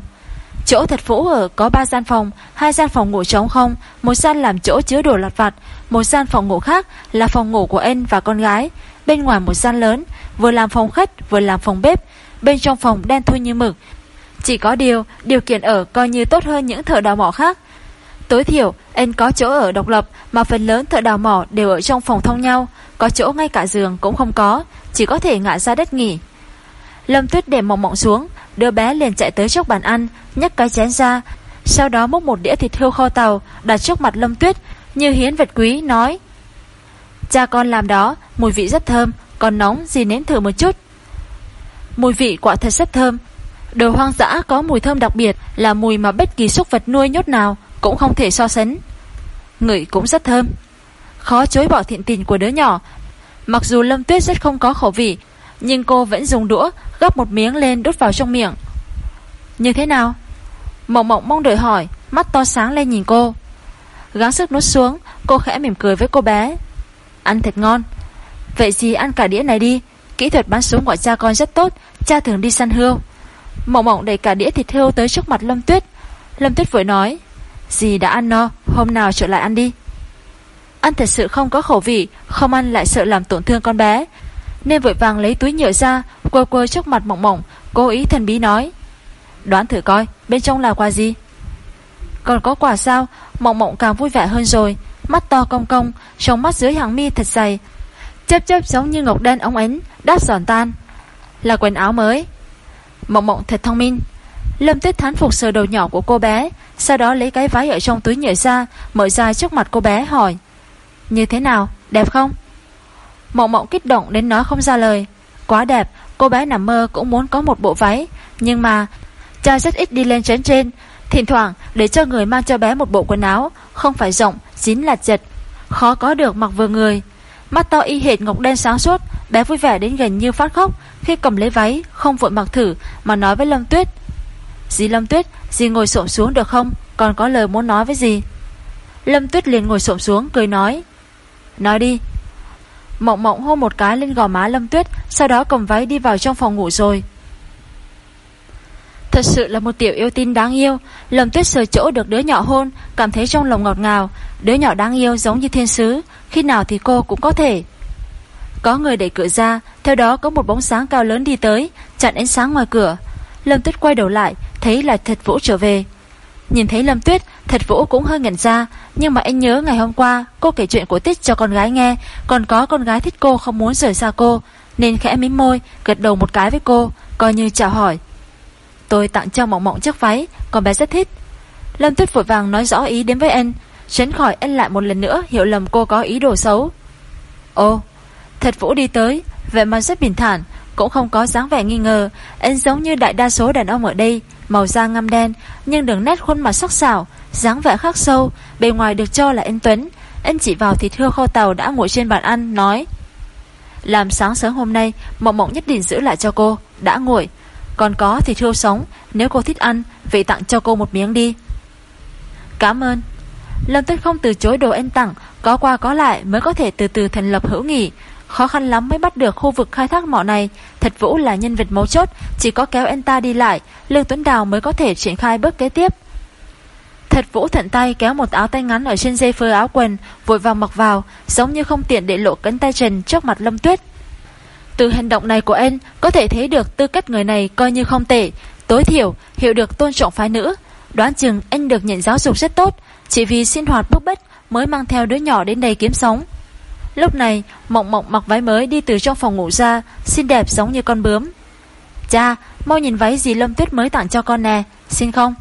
Chỗ thật phũ ở có 3 gian phòng, hai gian phòng ngủ trống không, một gian làm chỗ chứa đồ lặt vặt, một gian phòng ngủ khác là phòng ngủ của em và con gái. Bên ngoài một gian lớn, vừa làm phòng khách vừa làm phòng bếp, bên trong phòng đen thui như mực. Chỉ có điều, điều kiện ở coi như tốt hơn những thợ đào mỏ khác. Tối thiểu, anh có chỗ ở độc lập mà phần lớn thợ đào mỏ đều ở trong phòng thông nhau, có chỗ ngay cả giường cũng không có, chỉ có thể ngã ra đất nghỉ. Lâm Tuyết để mỏng mỏng xuống, Đứa bé liền chạy tới trước bàn ăn nhấc cái chén ra Sau đó múc một đĩa thịt hươu kho tàu Đặt trước mặt Lâm Tuyết Như hiến vật quý nói Cha con làm đó mùi vị rất thơm Còn nóng gì nếm thử một chút Mùi vị quả thật rất thơm Đồ hoang dã có mùi thơm đặc biệt Là mùi mà bất kỳ súc vật nuôi nhốt nào Cũng không thể so sánh Ngửi cũng rất thơm Khó chối bỏ thiện tình của đứa nhỏ Mặc dù Lâm Tuyết rất không có khẩu vị Nhưng cô vẫn dùng đũa Gắp một miếng lên đút vào trong miệng Như thế nào? Mộng mộng mong đợi hỏi, mắt to sáng lên nhìn cô. Gắng sức nuốt xuống, cô khẽ mỉm cười với cô bé. Ăn thật ngon. Vậy gì ăn cả đĩa này đi, kỹ thuật bắn súng của cha con rất tốt, cha thường đi săn hươu. Mộng mộng đẩy cả đĩa thịt hươu tới trước mặt Lâm Tuyết. Lâm Tuyết vội nói, Dì đã ăn no, hôm nào trở lại ăn đi. Ăn thật sự không có khẩu vị, không ăn lại sợ làm tổn thương con bé. Nên vội vàng lấy túi nhựa ra, quơ quơ trước mặt mộng mộng, cố ý thần bí nói. Đoán thử coi, bên trong là quà gì? Còn có quà sao? Mộng mộng càng vui vẻ hơn rồi, mắt to cong cong, trong mắt dưới hàng mi thật dày. Chớp chớp giống như ngọc đen ống ánh, đáp giòn tan. Là quần áo mới. Mộng mộng thật thông minh. Lâm Tuyết thán phục sờ đầu nhỏ của cô bé, sau đó lấy cái váy ở trong túi nhựa ra, mở ra trước mặt cô bé hỏi. Như thế nào? Đẹp không? Mộng mộng kích động đến nói không ra lời. Quá đẹp, cô bé nằm mơ cũng muốn có một bộ váy. Nhưng mà, cha rất ít đi lên trấn trên. Thỉnh thoảng để cho người mang cho bé một bộ quần áo, không phải rộng, dính lạt giật. Khó có được mặc vừa người. Mắt to y hệt ngọc đen sáng suốt, bé vui vẻ đến gần như phát khóc khi cầm lấy váy, không vội mặc thử mà nói với Lâm Tuyết. Dì Lâm Tuyết, dì ngồi xổm xuống được không? Còn có lời muốn nói với dì. Lâm Tuyết liền ngồi xổm xuống cười nói. Nói đi. Mộng mộng hôn một cái lên gò má Lâm Tuyết, sau đó cầm váy đi vào trong phòng ngủ rồi. Thật sự là một tiểu yêu tin đáng yêu. Lâm tuyết sờ chỗ được đứa nhỏ hôn Cảm thấy trong lòng ngọt ngào. Đứa nhỏ đáng yêu giống như thiên sứ Khi nào thì cô cũng có thể. Có người đẩy cửa ra Theo đó có một bóng sáng cao lớn đi tới Chặn ánh sáng ngoài cửa. Lâm tuyết quay đầu lại Thấy là thật vũ trở về. Nhìn thấy Lâm Tuyết, thật Vũ cũng hơi ngẩn ra, nhưng mà anh nhớ ngày hôm qua cô kể chuyện của Tích cho con gái nghe, còn có con gái thích cô không muốn rời xa cô, nên khẽ mím môi, gật đầu một cái với cô, coi như chào hỏi. Tôi tặng cho Mộng Mộng chiếc váy, Con bé rất thích. Lâm Tuyết vội vàng nói rõ ý đến với anh Tránh khỏi anh lại một lần nữa hiểu lầm cô có ý đồ xấu. Ồ, Thật Vũ đi tới, Vẻ mặt rất bình thản, Cũng không có dáng vẻ nghi ngờ. Anh giống như đại đa số đàn ông ở đây, Màu da ngăm đen, Nhưng đường nét khuôn mặt sắc sảo, dáng vẻ khắc sâu, Bề ngoài được cho là anh Tuấn. Anh chỉ vào thịt hươu kho tàu đã ngồi trên bàn ăn, Nói, Làm sáng sớm hôm nay, Mộng Mộng nhất định giữ lại cho cô, Đã nguội còn có thịt hươu sống, Nếu cô thích ăn Vậy tặng cho cô một miếng đi. Cảm ơn. Lâm Tuyết không từ chối đồ em tặng, Có qua có lại mới có thể từ từ thành lập hữu nghị. Khó khăn lắm mới bắt được khu vực khai thác mỏ này. Thật Vũ là nhân vật mấu chốt, Chỉ có kéo anh ta đi lại, Lương Tuấn Đào mới có thể triển khai bước kế tiếp. Thật Vũ thận tay kéo một áo tay ngắn Ở trên dây phơi áo quần, Vội vàng mặc vào, Giống như không tiện để lộ cánh tay trần trước mặt Lâm Tuyết từ hành động này của anh có thể thấy được tư cách người này coi như không tệ, tối thiểu hiểu được tôn trọng phái nữ. Đoán chừng anh được nhận giáo dục rất tốt, chỉ vì sinh hoạt bức bách mới mang theo đứa nhỏ đến đây kiếm sống. Lúc này, Mộng Mộng mặc váy mới đi từ trong phòng ngủ ra, xinh đẹp giống như con bướm. Cha, mau nhìn váy gì Lâm Tuyết mới tặng cho con nè, xin không?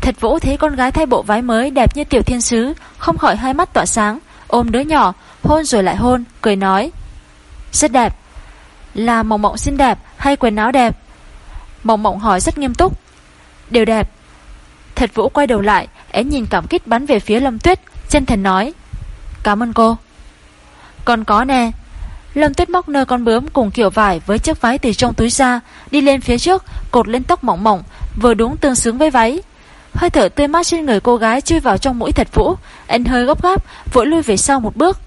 Thật Vũ thấy con gái thay bộ váy mới đẹp như tiểu thiên sứ, không khỏi hai mắt tỏa sáng, ôm đứa nhỏ, hôn rồi lại hôn, cười nói. Rất đẹp. Là mộng mộng xinh đẹp hay quần áo đẹp? Mộng mộng hỏi rất nghiêm túc. Đều đẹp. Thật vũ quay đầu lại Én nhìn cảm kích bắn về phía Lâm Tuyết, Chân thần nói, Cảm ơn cô. Còn có nè. Lâm Tuyết móc nơ con bướm cùng kiểu vải Với chiếc váy từ trong túi ra, Đi lên phía trước, Cột lên tóc mỏng mỏng Vừa đúng tương xứng với váy. Hơi thở tươi mát trên người cô gái chui vào trong mũi thật vũ Anh hơi gấp gáp, Vội lui về sau một bước.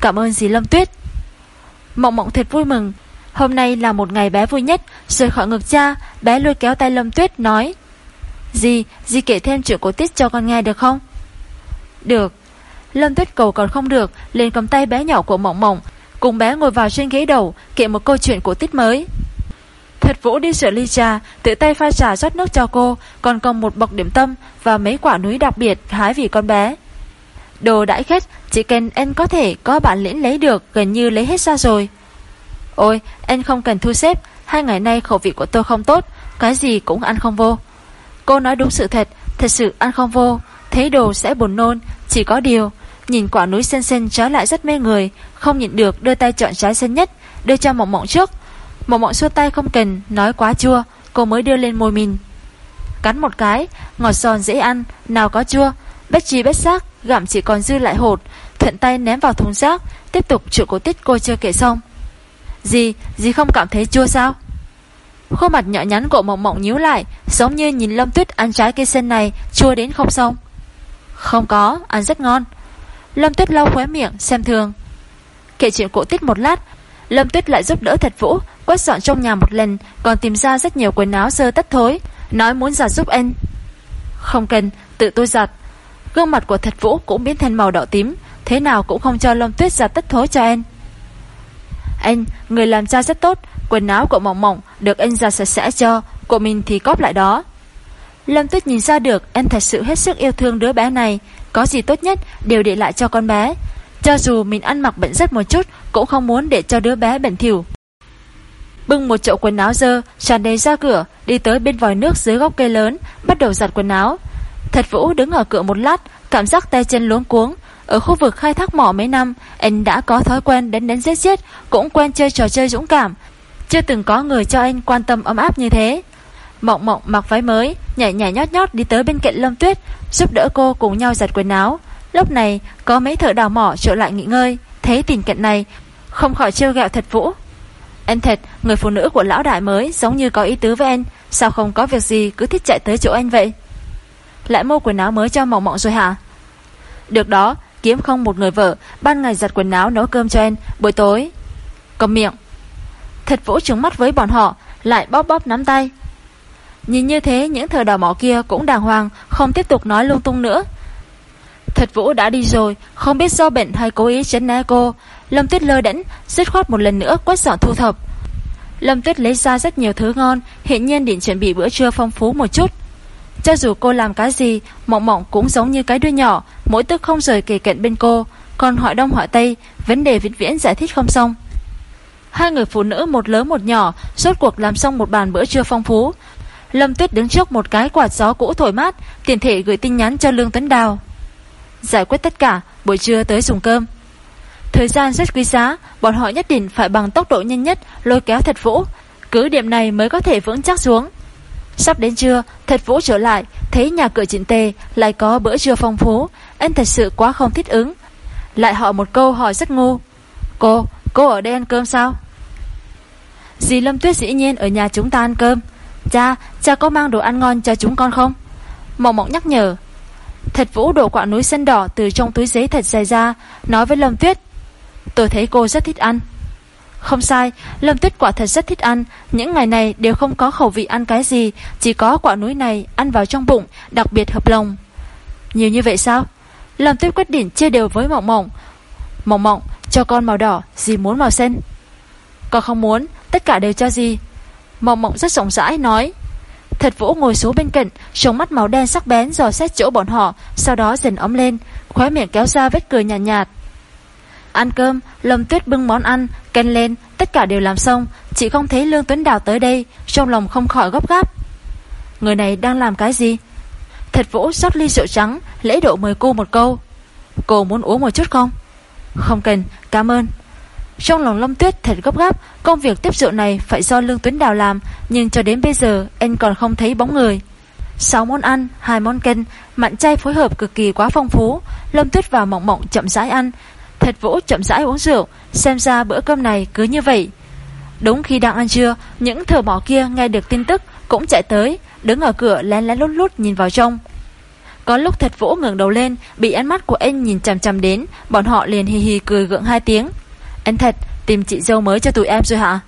Cảm ơn dì Lâm Tuyết? Mộng mộng thật vui mừng. Hôm nay là một ngày bé vui nhất. Rời khỏi ngực cha Bé lôi kéo tay Lâm Tuyết nói Dì, dì kể thêm chuyện cổ tích cho con nghe được không? Được. Lâm Tuyết cầu còn không được liền cầm tay bé nhỏ của mộng mộng Cùng bé ngồi vào trên ghế đầu Kể một câu chuyện cổ tích mới. Thật Vũ đi sửa ly trà Tự tay pha trà rót nước cho cô Còn cầm một bọc điểm tâm Và mấy quả núi đặc biệt hái vì con bé. Đồ đãi khách chỉ cần em có thể có bản lĩnh lấy được, Gần như lấy hết ra rồi. Ôi, em không cần thu xếp, Hai ngày nay khẩu vị của tôi không tốt, Cái gì cũng ăn không vô. Cô nói đúng sự thật Thật sự ăn không vô, Thấy đồ sẽ buồn nôn, Chỉ có điều, Nhìn quả núi xanh xanh trái lại rất mê người, Không nhịn được đưa tay chọn trái xanh nhất, Đưa cho mộng mộng trước. Mộng mộng xua tay không cần, Nói quá chua, Cô mới đưa lên môi mình. Cắn một cái, Ngọt giòn dễ ăn, Nào có chua, bết trí bết xác. Gặm chỉ còn dư lại hột Thuận tay ném vào thùng rác Tiếp tục chuyện cổ tích cô chưa kể xong. Gì, gì không cảm thấy chua sao? Khuôn mặt nhỏ nhắn của Mộng Mộng nhíu lại Giống như nhìn Lâm Tuyết ăn trái cây sen này Chua đến không xong. Không có, ăn rất ngon. Lâm Tuyết lau khóe miệng, xem thường. Kể chuyện cổ tích một lát Lâm Tuyết lại giúp đỡ thật vũ Quét dọn trong nhà một lần Còn tìm ra rất nhiều quần áo dơ tất thối Nói muốn giặt giúp anh. Không cần, tự tôi giặt. Gương mặt của thật vũ cũng biến thành màu đỏ tím Thế nào cũng không cho Lâm Tuyết ra tất thối cho anh. Anh, người làm cha rất tốt Quần áo của mỏng mỏng Được anh giặt sạch sẽ cho Của mình thì cóp lại đó. Lâm Tuyết nhìn ra được anh thật sự hết sức yêu thương đứa bé này Có gì tốt nhất đều để lại cho con bé. Cho dù mình ăn mặc bệnh rất một chút Cũng không muốn để cho đứa bé bệnh thiểu Bưng một chậu quần áo dơ Tràn đầy ra cửa Đi tới bên vòi nước dưới gốc cây lớn Bắt đầu giặt quần áo. Thật Vũ đứng ở cửa một lát Cảm giác tay chân luống cuống. Ở khu vực khai thác mỏ mấy năm Anh đã có thói quen đến đến giết chết, Cũng quen chơi trò chơi dũng cảm. Chưa từng có người cho anh quan tâm ấm áp như thế. Mộng mộng mặc váy mới Nhảy nhảy nhót nhót đi tới bên cạnh Lâm Tuyết Giúp đỡ cô cùng nhau giặt quần áo. Lúc này có mấy thợ đào mỏ trở lại nghỉ ngơi. Thấy tình cảnh này Không khỏi trêu gẹo thật vũ. Anh thật người phụ nữ của lão đại mới Giống như có ý tứ với anh Sao không có việc gì cứ thích chạy tới chỗ anh vậy? Lại mua quần áo mới cho mộng mộng rồi hả? Được đó, Kiếm không một người vợ, Ban ngày giặt quần áo nấu cơm cho em, Buổi tối. Cầm miệng. Thật vũ trứng mắt với bọn họ, Lại bóp bóp nắm tay. Nhìn như thế, những thờ đỏ mỏ kia cũng đàng hoàng, Không tiếp tục nói lung tung nữa. Thật Vũ đã đi rồi, Không biết do bệnh hay cố ý chấn né cô, Lâm Tuyết lơ đẫn Dứt khoát một lần nữa quét dọn thu thập. Lâm Tuyết lấy ra rất nhiều thứ ngon Hiện nhiên định chuẩn bị bữa trưa phong phú một chút. Cho dù cô làm cái gì Mộng mộng cũng giống như cái đuôi nhỏ Mỗi tức không rời kề cận bên cô Còn hỏi đông hỏi tây Vấn đề vĩnh viễn giải thích không xong Hai người phụ nữ một lớn một nhỏ Rốt cuộc làm xong một bàn bữa trưa phong phú Lâm Tuyết đứng trước một cái quạt gió cũ thổi mát, tiền thể gửi tin nhắn cho Lương Tuấn Đào. Giải quyết tất cả, buổi trưa tới dùng cơm. Thời gian rất quý giá, bọn họ nhất định phải bằng tốc độ nhanh nhất lôi kéo thật vũ. Cứ điểm này mới có thể vững chắc xuống. Sắp đến trưa, thật vũ trở lại, thấy nhà cửa chỉnh tề, lại có bữa trưa phong phú. Anh thật sự quá không thích ứng. Lại hỏi một câu hỏi rất ngu. Cô, cô ở đây ăn cơm sao? Dì Lâm Tuyết dĩ nhiên ở nhà chúng ta ăn cơm. Cha, cha có mang đồ ăn ngon cho chúng con không? Mộng mộng nhắc nhở. Thật vũ đổ quả núi sân đỏ từ trong túi giấy thật dài ra, nói với Lâm Tuyết. Tôi thấy cô rất thích ăn. Không sai, Lâm Tuyết quả thật rất thích ăn, những ngày này đều không có khẩu vị ăn cái gì, chỉ có quả núi này ăn vào trong bụng, đặc biệt hợp lòng. Nhiều như vậy sao? Lâm Tuyết quyết định chia đều với Mộng Mộng. Mộng Mộng, cho con màu đỏ, gì muốn màu xanh? Con không muốn, tất cả đều cho gì? Mộng mộng rất rộng rãi nói Thật vũ ngồi xuống bên cạnh Trông mắt màu đen sắc bén dò xét chỗ bọn họ Sau đó dần ấm lên Khóe miệng kéo ra vết cười nhạt, nhạt Ăn cơm Lâm tuyết bưng món ăn Canh lên Tất cả đều làm xong. Chỉ không thấy Lương Tuấn Đào tới đây Trong lòng không khỏi gấp gáp. Người này đang làm cái gì? Thật vũ rót ly rượu trắng Lễ độ mời cô một câu. Cô muốn uống một chút không? Không cần cảm ơn. Trong lòng Lâm Tuyết thật gấp gáp, công việc tiếp rượu này phải do Lương Tuấn Đào làm, nhưng cho đến bây giờ anh còn không thấy bóng người. 6 món ăn, hai món canh, mặn chay phối hợp cực kỳ quá phong phú. Lâm Tuyết vào mộng mộng chậm rãi ăn, Thật Vũ chậm rãi uống rượu, xem ra bữa cơm này cứ như vậy. Đúng khi đang ăn trưa, những thợ mỏ kia nghe được tin tức cũng chạy tới, đứng ở cửa lén lén lút lút nhìn vào trong. Có lúc Thật Vũ ngẩng đầu lên, bị ánh mắt của anh nhìn chằm chằm đến, bọn họ liền hì hì cười gượng hai tiếng. Anh thật tìm chị dâu mới cho tụi em rồi hả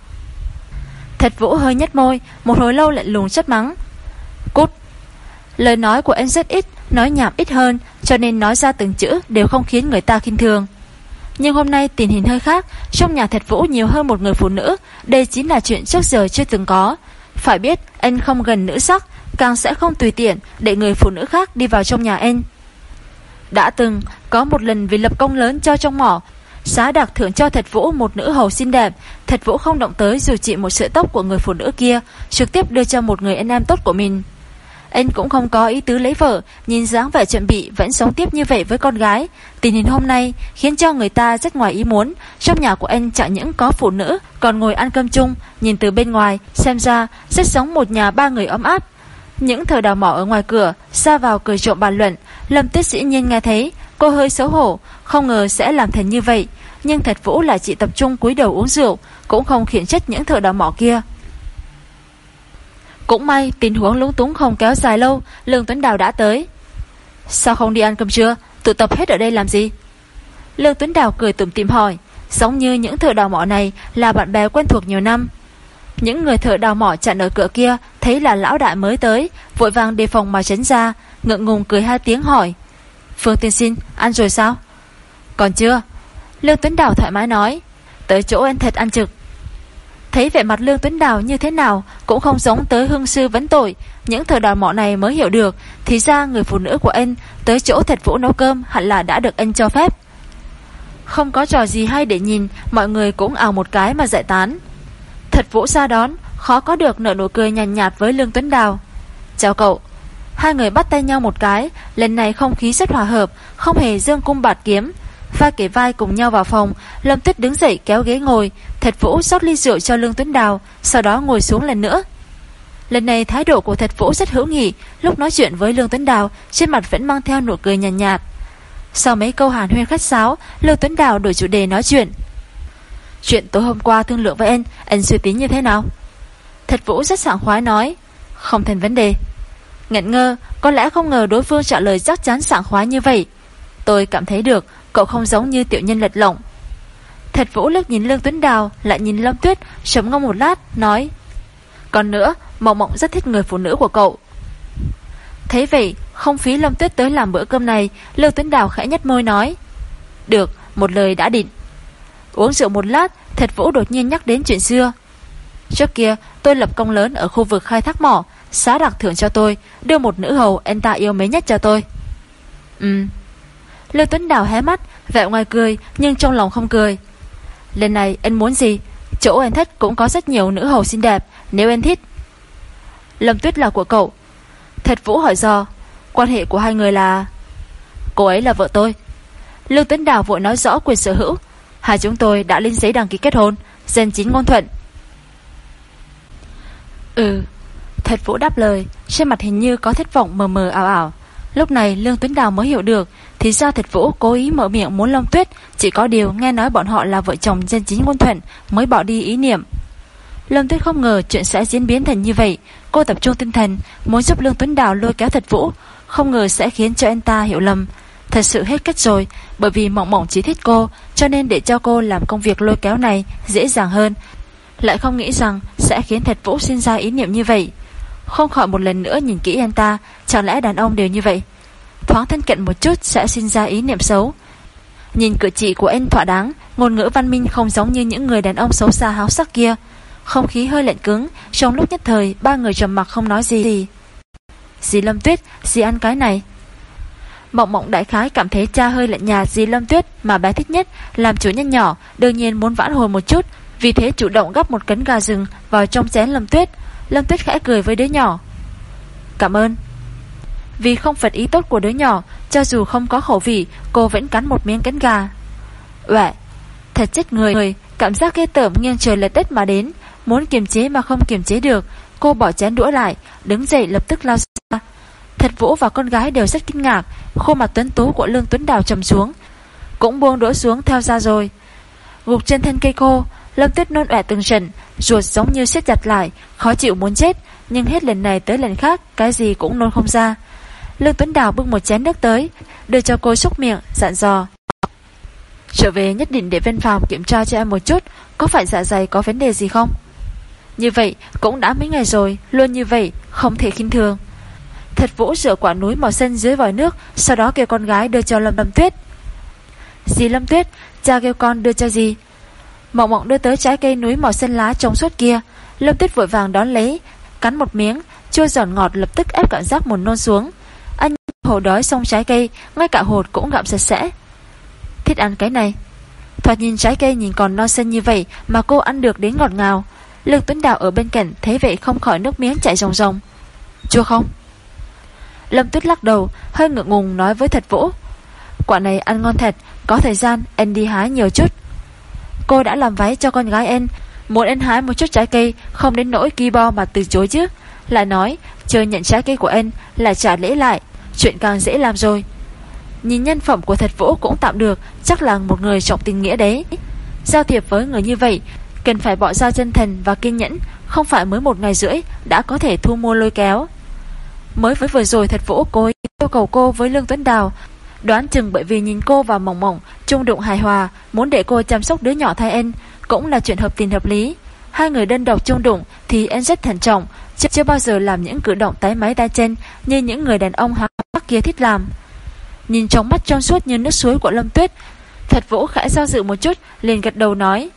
Thật vũ hơi nhếch môi Một hồi lâu lại lùng chất mắng Cút Lời nói của anh rất ít Nói nhảm ít hơn Cho nên nói ra từng chữ đều không khiến người ta khinh thường nhưng hôm nay tình hình hơi khác. Trong nhà thật vũ nhiều hơn một người phụ nữ. Đây chính là chuyện trước giờ chưa từng có. Phải biết anh không gần nữ sắc, Càng sẽ không tùy tiện Để người phụ nữ khác đi vào trong nhà anh Đã từng, có một lần vì lập công lớn cho trong mỏ, xá đặc thưởng cho Thật Vũ một nữ hầu xinh đẹp. Thật Vũ không động tới dù chỉ một sợi tóc của người phụ nữ kia, Trực tiếp đưa cho một người anh em tốt của mình. Anh cũng không có ý tứ lấy vợ, Nhìn dáng vẻ chuẩn bị Vẫn sống tiếp như vậy với con gái. Tình hình hôm nay khiến cho người ta rất ngoài ý muốn. Trong nhà của anh chẳng những có phụ nữ, Còn ngồi ăn cơm chung, Nhìn từ bên ngoài, xem ra rất giống một nhà ba người ấm áp. Những thờ đào mỏ ở ngoài cửa ra vào cười trộm bàn luận. Lâm Tuyết dĩ nhiên nghe thấy, Cô hơi xấu hổ, Không ngờ sẽ làm thành như vậy. Nhưng thật Vũ là chị tập trung cúi đầu uống rượu, Cũng không khiển trách những thợ đào mỏ kia. Cũng may, tình huống lúng túng không kéo dài lâu, Lương Tuấn Đào đã tới. Sao không đi ăn cơm trưa? Tụ tập hết ở đây làm gì? Lương Tuấn Đào cười tủm tìm hỏi, Giống như những thợ đào mỏ này Là bạn bè quen thuộc nhiều năm. Những người thợ đào mỏ chặn ở cửa kia, Thấy là lão đại mới tới, Vội vàng đề phòng mà tránh ra, Ngượng ngùng cười hai tiếng hỏi, Phương tiên sinh, ăn rồi sao? Còn chưa. Lương Tuấn Đào thoải mái nói, Tới chỗ anh thật ăn trực. Thấy vẻ mặt Lương Tuấn Đào như thế nào Cũng không giống tới hương sư vấn tội. Những thợ đào mọ này mới hiểu được Thì ra người phụ nữ của anh Tới chỗ thật vũ nấu cơm hẳn là đã được anh cho phép. Không có trò gì hay để nhìn Mọi người cũng ào một cái mà giải tán. Thật vũ ra đón Khó có được nở nụ cười nhàn nhạt, nhạt với Lương Tuấn Đào. Chào cậu. Hai người bắt tay nhau một cái Lần này không khí rất hòa hợp Không hề dương cung bạt kiếm. Pha kể vai cùng nhau vào phòng Lâm Tuyết đứng dậy kéo ghế ngồi Thật Vũ rót ly rượu cho Lương Tuấn Đào Sau đó ngồi xuống lần nữa. Lần này thái độ của Thật Vũ rất hữu nghị Lúc nói chuyện với Lương Tuấn Đào Trên mặt vẫn mang theo nụ cười nhàn nhạt, nhạt Sau mấy câu hàn huyên khách sáo Lương Tuấn Đào đổi chủ đề nói chuyện. Chuyện tối hôm qua thương lượng với anh Anh suy tính như thế nào? Thật Vũ rất sảng khoái nói Không thành vấn đề. Ngạn ngơ Có lẽ không ngờ đối phương trả lời chắc chắn sảng khoái như vậy. Tôi cảm thấy được, Cậu không giống như tiểu nhân lật lộng Thật Vũ lướt nhìn Lương Tuấn Đào, Lại nhìn Lâm Tuyết, Chấm ngông một lát, Nói, Còn nữa, Mộng Mộng rất thích người phụ nữ của cậu. Thế vậy, Không phí Lâm Tuyết tới làm bữa cơm này, Lương Tuấn Đào khẽ nhất môi nói, Được, Một lời đã định. Uống rượu một lát Thật Vũ đột nhiên nhắc đến chuyện xưa. Trước kia, tôi lập công lớn ở khu vực khai thác mỏ, Xá đặc thưởng cho tôi, Đưa một nữ hầu anh ta yêu mến nhất cho tôi. Ừ Lương Tuấn Đào hé mắt, Vẻ ngoài cười, nhưng trong lòng không cười. Lần này, anh muốn gì? Chỗ anh thích cũng có rất nhiều nữ hầu xinh đẹp, Nếu anh thích. Lâm Tuyết là của cậu. Thật Vũ hỏi do Quan hệ của hai người là? Cô ấy là vợ tôi. Lương Tuấn Đào vội nói rõ quyền sở hữu. Hai chúng tôi đã lên giấy đăng ký kết hôn Dân chính ngôn thuận. Ừ Thật Vũ đáp lời, Trên mặt hình như có thất vọng mờ mờ ảo ảo. Lúc này Lương Tuấn Đào mới hiểu được thì ra thật Vũ cố ý mở miệng muốn Long Tuyết, Chỉ có điều nghe nói bọn họ là vợ chồng dân chính ngôn thuận Mới bỏ đi ý niệm. Lâm Tuyết không ngờ chuyện sẽ diễn biến thành như vậy. Cô tập trung tinh thần, Muốn giúp Lương Tuấn Đào lôi kéo thật Vũ, Không ngờ sẽ khiến cho anh ta hiểu lầm. Thật sự hết cách rồi, Bởi vì mộng mộng chỉ thích cô, Cho nên để cho cô làm công việc lôi kéo này Dễ dàng hơn. Lại không nghĩ rằng sẽ khiến thật Vũ sinh ra ý niệm như vậy. Không khỏi một lần nữa nhìn kỹ anh ta, Chẳng lẽ đàn ông đều như vậy? Thoáng thân cận một chút sẽ sinh ra ý niệm xấu. Nhìn cử chỉ của anh thỏa đáng, Ngôn ngữ văn minh không giống như những người đàn ông xấu xa háo sắc kia. Không khí hơi lạnh cứng, Trong lúc nhất thời, Ba người trầm mặc không nói gì. Gì Dì Lâm Tuyết, Dì ăn cái này. Mộng mộng đại khái cảm thấy cha hơi lạnh nhà dì Lâm Tuyết Mà bé thích nhất, Làm chủ nhân nhỏ, Đương nhiên muốn vãn hồi một chút. Vì thế chủ động gắp một cấn gà rừng Vào trong chén Lâm Tuyết. Lâm Tuyết khẽ cười với đứa nhỏ. Cảm ơn. Vì không phật ý tốt của đứa nhỏ Cho dù không có khẩu vị Cô vẫn cắn một miếng cánh gà. Uệ Thật chết người, người Cảm giác ghê tởm nghiêng trời lệch đất mà đến. Muốn kiềm chế mà không kiềm chế được Cô bỏ chén đũa lại Đứng dậy lập tức lao ra. Thật Vũ và con gái đều rất kinh ngạc Khuôn mặt tuấn tú của Lương Tuấn Đào trầm xuống Cũng buông đũa xuống theo ra rồi. Gục trên thân cây khô Lâm Tuyết nôn ẻ từng trận, ruột giống như siết chặt lại, khó chịu muốn chết, nhưng hết lần này tới lần khác, cái gì cũng nôn không ra. Lương Tuấn Đào bưng một chén nước tới, đưa cho cô xúc miệng, dặn dò. Trở về nhất định để văn phòng kiểm tra cho em một chút, có phải dạ dày có vấn đề gì không? Như vậy cũng đã mấy ngày rồi, luôn như vậy, không thể khinh thường. Thật vũ rửa quả núi màu xanh dưới vòi nước, sau đó kêu con gái đưa cho Lâm Lâm Tuyết. Dì Lâm Tuyết, cha kêu con đưa cho gì? Mộng mộng đưa tới trái cây núi màu xanh lá trong suốt kia Lâm tuyết vội vàng đón lấy Cắn một miếng Chua giòn ngọt lập tức ép cảm giác muốn nôn xuống hồ đói xong trái cây, Ngay cả hột cũng gặm sạch sẽ. Thích ăn cái này. Thoạt nhìn trái cây nhìn còn non xanh như vậy Mà cô ăn được đến ngọt ngào. Lực Tuấn Đào ở bên cạnh thấy vậy không khỏi nước miếng chảy ròng ròng. Chua không? Lâm Tuyết lắc đầu, Hơi ngượng ngùng nói với thật vũ. Quả này ăn ngon thật, Có thời gian, em đi hái nhiều chút. Cô đã làm váy cho con gái em, Muốn em hái một chút trái cây, Không đến nỗi kỳ bo mà từ chối chứ. Lại nói chờ nhận trái cây của em Là trả lễ lại. Chuyện càng dễ làm rồi. Nhìn nhân phẩm của thật vũ cũng tạm được, Chắc là một người trọng tình nghĩa đấy. Giao thiệp với người như vậy, Cần phải bỏ ra chân thần và kiên nhẫn, Không phải mới một ngày rưỡi Đã có thể thu mua lôi kéo. Mới với vừa rồi thật vũ cô yêu cầu cô với Lương Tuấn Đào, Đoán chừng bởi vì nhìn cô và mỏng mỏng, Trung đụng hài hòa, Muốn để cô chăm sóc đứa nhỏ thay anh Cũng là chuyện hợp tình hợp lý. Hai người đơn độc chung đụng Thì anh rất thận trọng chưa, chưa bao giờ làm những cử động tái máy tay chân Như những người đàn ông hắc kia thích làm. Nhìn trong mắt trong suốt như nước suối của Lâm Tuyết Thật vũ khẽ do dự một chút liền gật đầu nói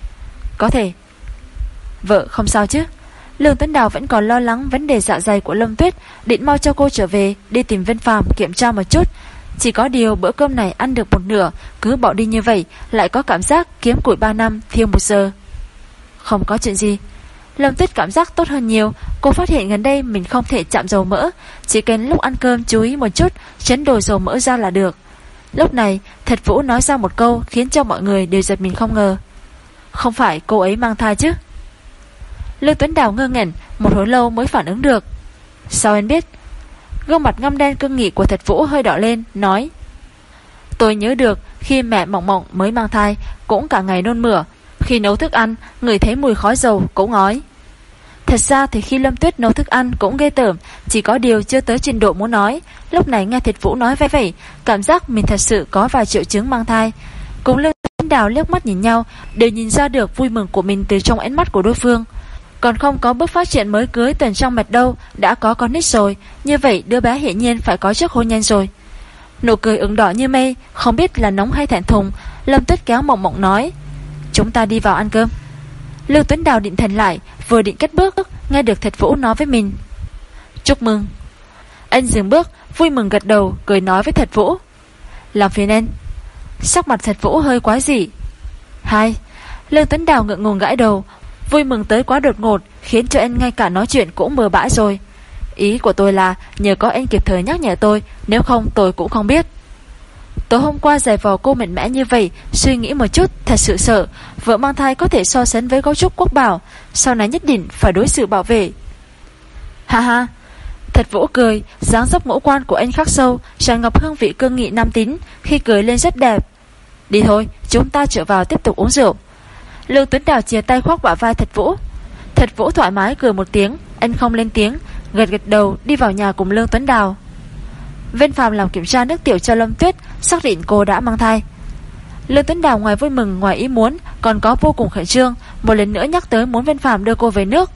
Có thể. Vợ không sao chứ? Lương Tuấn Đào vẫn còn lo lắng vấn đề dạ dày của Lâm Tuyết Định mau cho cô trở về Đi tìm Vân phàm kiểm tra một chút. Chỉ có điều bữa cơm này ăn được một nửa Cứ bỏ đi như vậy Lại có cảm giác kiếm củi 3 năm thiêu một giờ. Không có chuyện gì. Lâm Tuyết cảm giác tốt hơn nhiều. Cô phát hiện gần đây mình không thể chạm dầu mỡ. Chỉ cần lúc ăn cơm chú ý một chút, Chấn đồ dầu mỡ ra là được. Lúc này, thật Vũ nói ra một câu Khiến cho mọi người đều giật mình không ngờ. Không phải cô ấy mang thai chứ? Lương Tuấn Đào ngơ ngẩn, Một hồi lâu mới phản ứng được. Sao anh biết? Gương mặt ngâm đen cương nghị của thật Vũ hơi đỏ lên, Nói. Tôi nhớ được khi mẹ mộng mộng mới mang thai, Cũng cả ngày nôn mửa khi nấu thức ăn, Người thấy mùi khói dầu cũng ngói. Thật ra thì khi Lâm Tuyết nấu thức ăn cũng ghê tởm, Chỉ có điều chưa tới trình độ muốn nói. Lúc này nghe Thiệt Vũ nói vậy vậy Cảm giác mình thật sự có vài triệu chứng mang thai. Cùng Lương Đào liếc mắt nhìn nhau, Đều nhìn ra được vui mừng của mình từ trong ánh mắt của đối phương. Còn không có bước phát triển mới cưới tuần trong mặt đâu, Đã có con nít rồi. Như vậy đứa bé hiện nhiên phải có trước hôn nhân rồi. Nụ cười ứng đỏ như mây, Không biết là nóng hay thẹn thùng, Lâm tuyết kéo mộng mộng nói. Chúng ta đi vào ăn cơm. Lưu Tuấn Đào định thần lại, Vừa định cất bước, Nghe được thật vũ nói với mình. Chúc mừng. Anh dừng bước, Vui mừng gật đầu, Cười nói với thật vũ. Làm phiền anh. Sắc mặt thật vũ hơi quá dị. Hai, Lưu Tuấn Đào ngượng ngùng gãi đầu, Vui mừng tới quá đột ngột, Khiến cho anh ngay cả nói chuyện cũng bừa bãi rồi. Ý của tôi là nhờ có anh kịp thời nhắc nhở tôi, Nếu không tôi cũng không biết. Tối hôm qua giải vò cô mạnh mẽ như vậy, Suy nghĩ một chút, thật sự sợ. Vợ mang thai có thể so sánh với gấu trúc quốc bảo, Sau này nhất định phải đối xử bảo vệ. Ha ha, Thật vỗ cười, dáng dấp ngũ quan của anh khắc sâu, tràn ngập hương vị cương nghị nam tính Khi cười lên rất đẹp. Đi thôi, chúng ta trở vào tiếp tục uống rượu. Lương Tuấn Đào chia tay khoác bả vai thật vũ Thật vũ thoải mái cười một tiếng, Anh không lên tiếng, Gật gật đầu, đi vào nhà cùng Lương Tuấn Đào. Vên Phạm làm kiểm tra nước tiểu cho Lâm Tuyết Xác định cô đã mang thai. Lương Tuấn Đào ngoài vui mừng ngoài ý muốn Còn có vô cùng khẩn trương Một lần nữa nhắc tới muốn Vên Phạm đưa cô về nước.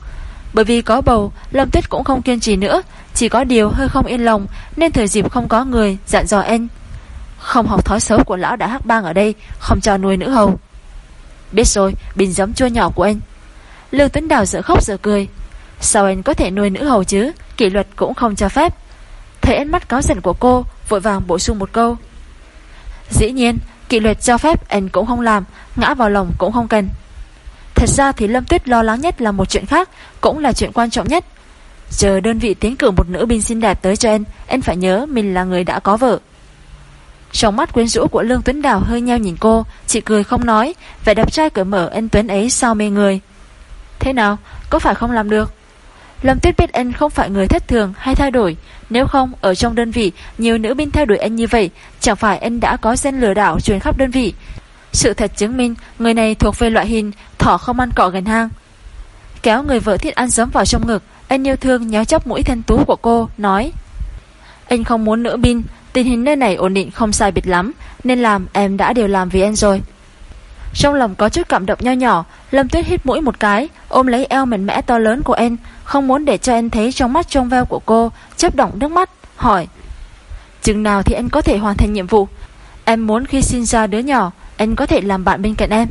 Bởi vì có bầu Lâm Tuyết cũng không kiên trì nữa Chỉ có điều hơi không yên lòng Nên thời dịp không có người dặn dò anh. Không học thói xấu của lão đã hắc bang ở đây Không cho nuôi nữ hầu. Biết rồi, bình giấm chua nhỏ của anh. Lưu Tuấn Đào sợ khóc sợ cười. Sao anh có thể nuôi nữ hầu chứ? Kỷ luật cũng không cho phép. Thấy ánh mắt cáo giận của cô Vội vàng bổ sung một câu. Dĩ nhiên, kỷ luật cho phép anh cũng không làm Ngã vào lòng cũng không cần. Thật ra thì Lâm Tuyết lo lắng nhất là một chuyện khác Cũng là chuyện quan trọng nhất. Chờ đơn vị tiến cử một nữ binh xinh đẹp tới cho anh Anh phải nhớ mình là người đã có vợ. Trong mắt quyến rũ của Lương Tuấn Đào hơi nheo nhìn cô Chị cười không nói Vẻ đẹp trai cởi mở anh Tuấn ấy sao mê người. Thế nào Có phải không làm được? Lâm Tuyết biết anh không phải người thất thường hay thay đổi. Nếu không, ở trong đơn vị, Nhiều nữ binh theo đuổi anh như vậy, Chẳng phải anh đã có gen lừa đảo truyền khắp đơn vị? Sự thật chứng minh, Người này thuộc về loại hình Thỏ không ăn cỏ gần hang. Kéo người vợ thiết ăn giấm vào trong ngực, Anh yêu thương nhéo chóc mũi thân tú của cô, Nói, Anh không muốn nữ binh, Tình hình nơi này ổn định không sai biệt lắm, Nên làm em đã đều làm vì anh rồi. Trong lòng có chút cảm động nho nhỏ Lâm Tuyết hít mũi một cái Ôm lấy eo mềm mẽ to lớn của em, Không muốn để cho em thấy trong mắt trong veo của cô chấp động nước mắt Hỏi Chừng nào thì em có thể hoàn thành nhiệm vụ? Em muốn khi sinh ra đứa nhỏ em có thể làm bạn bên cạnh em.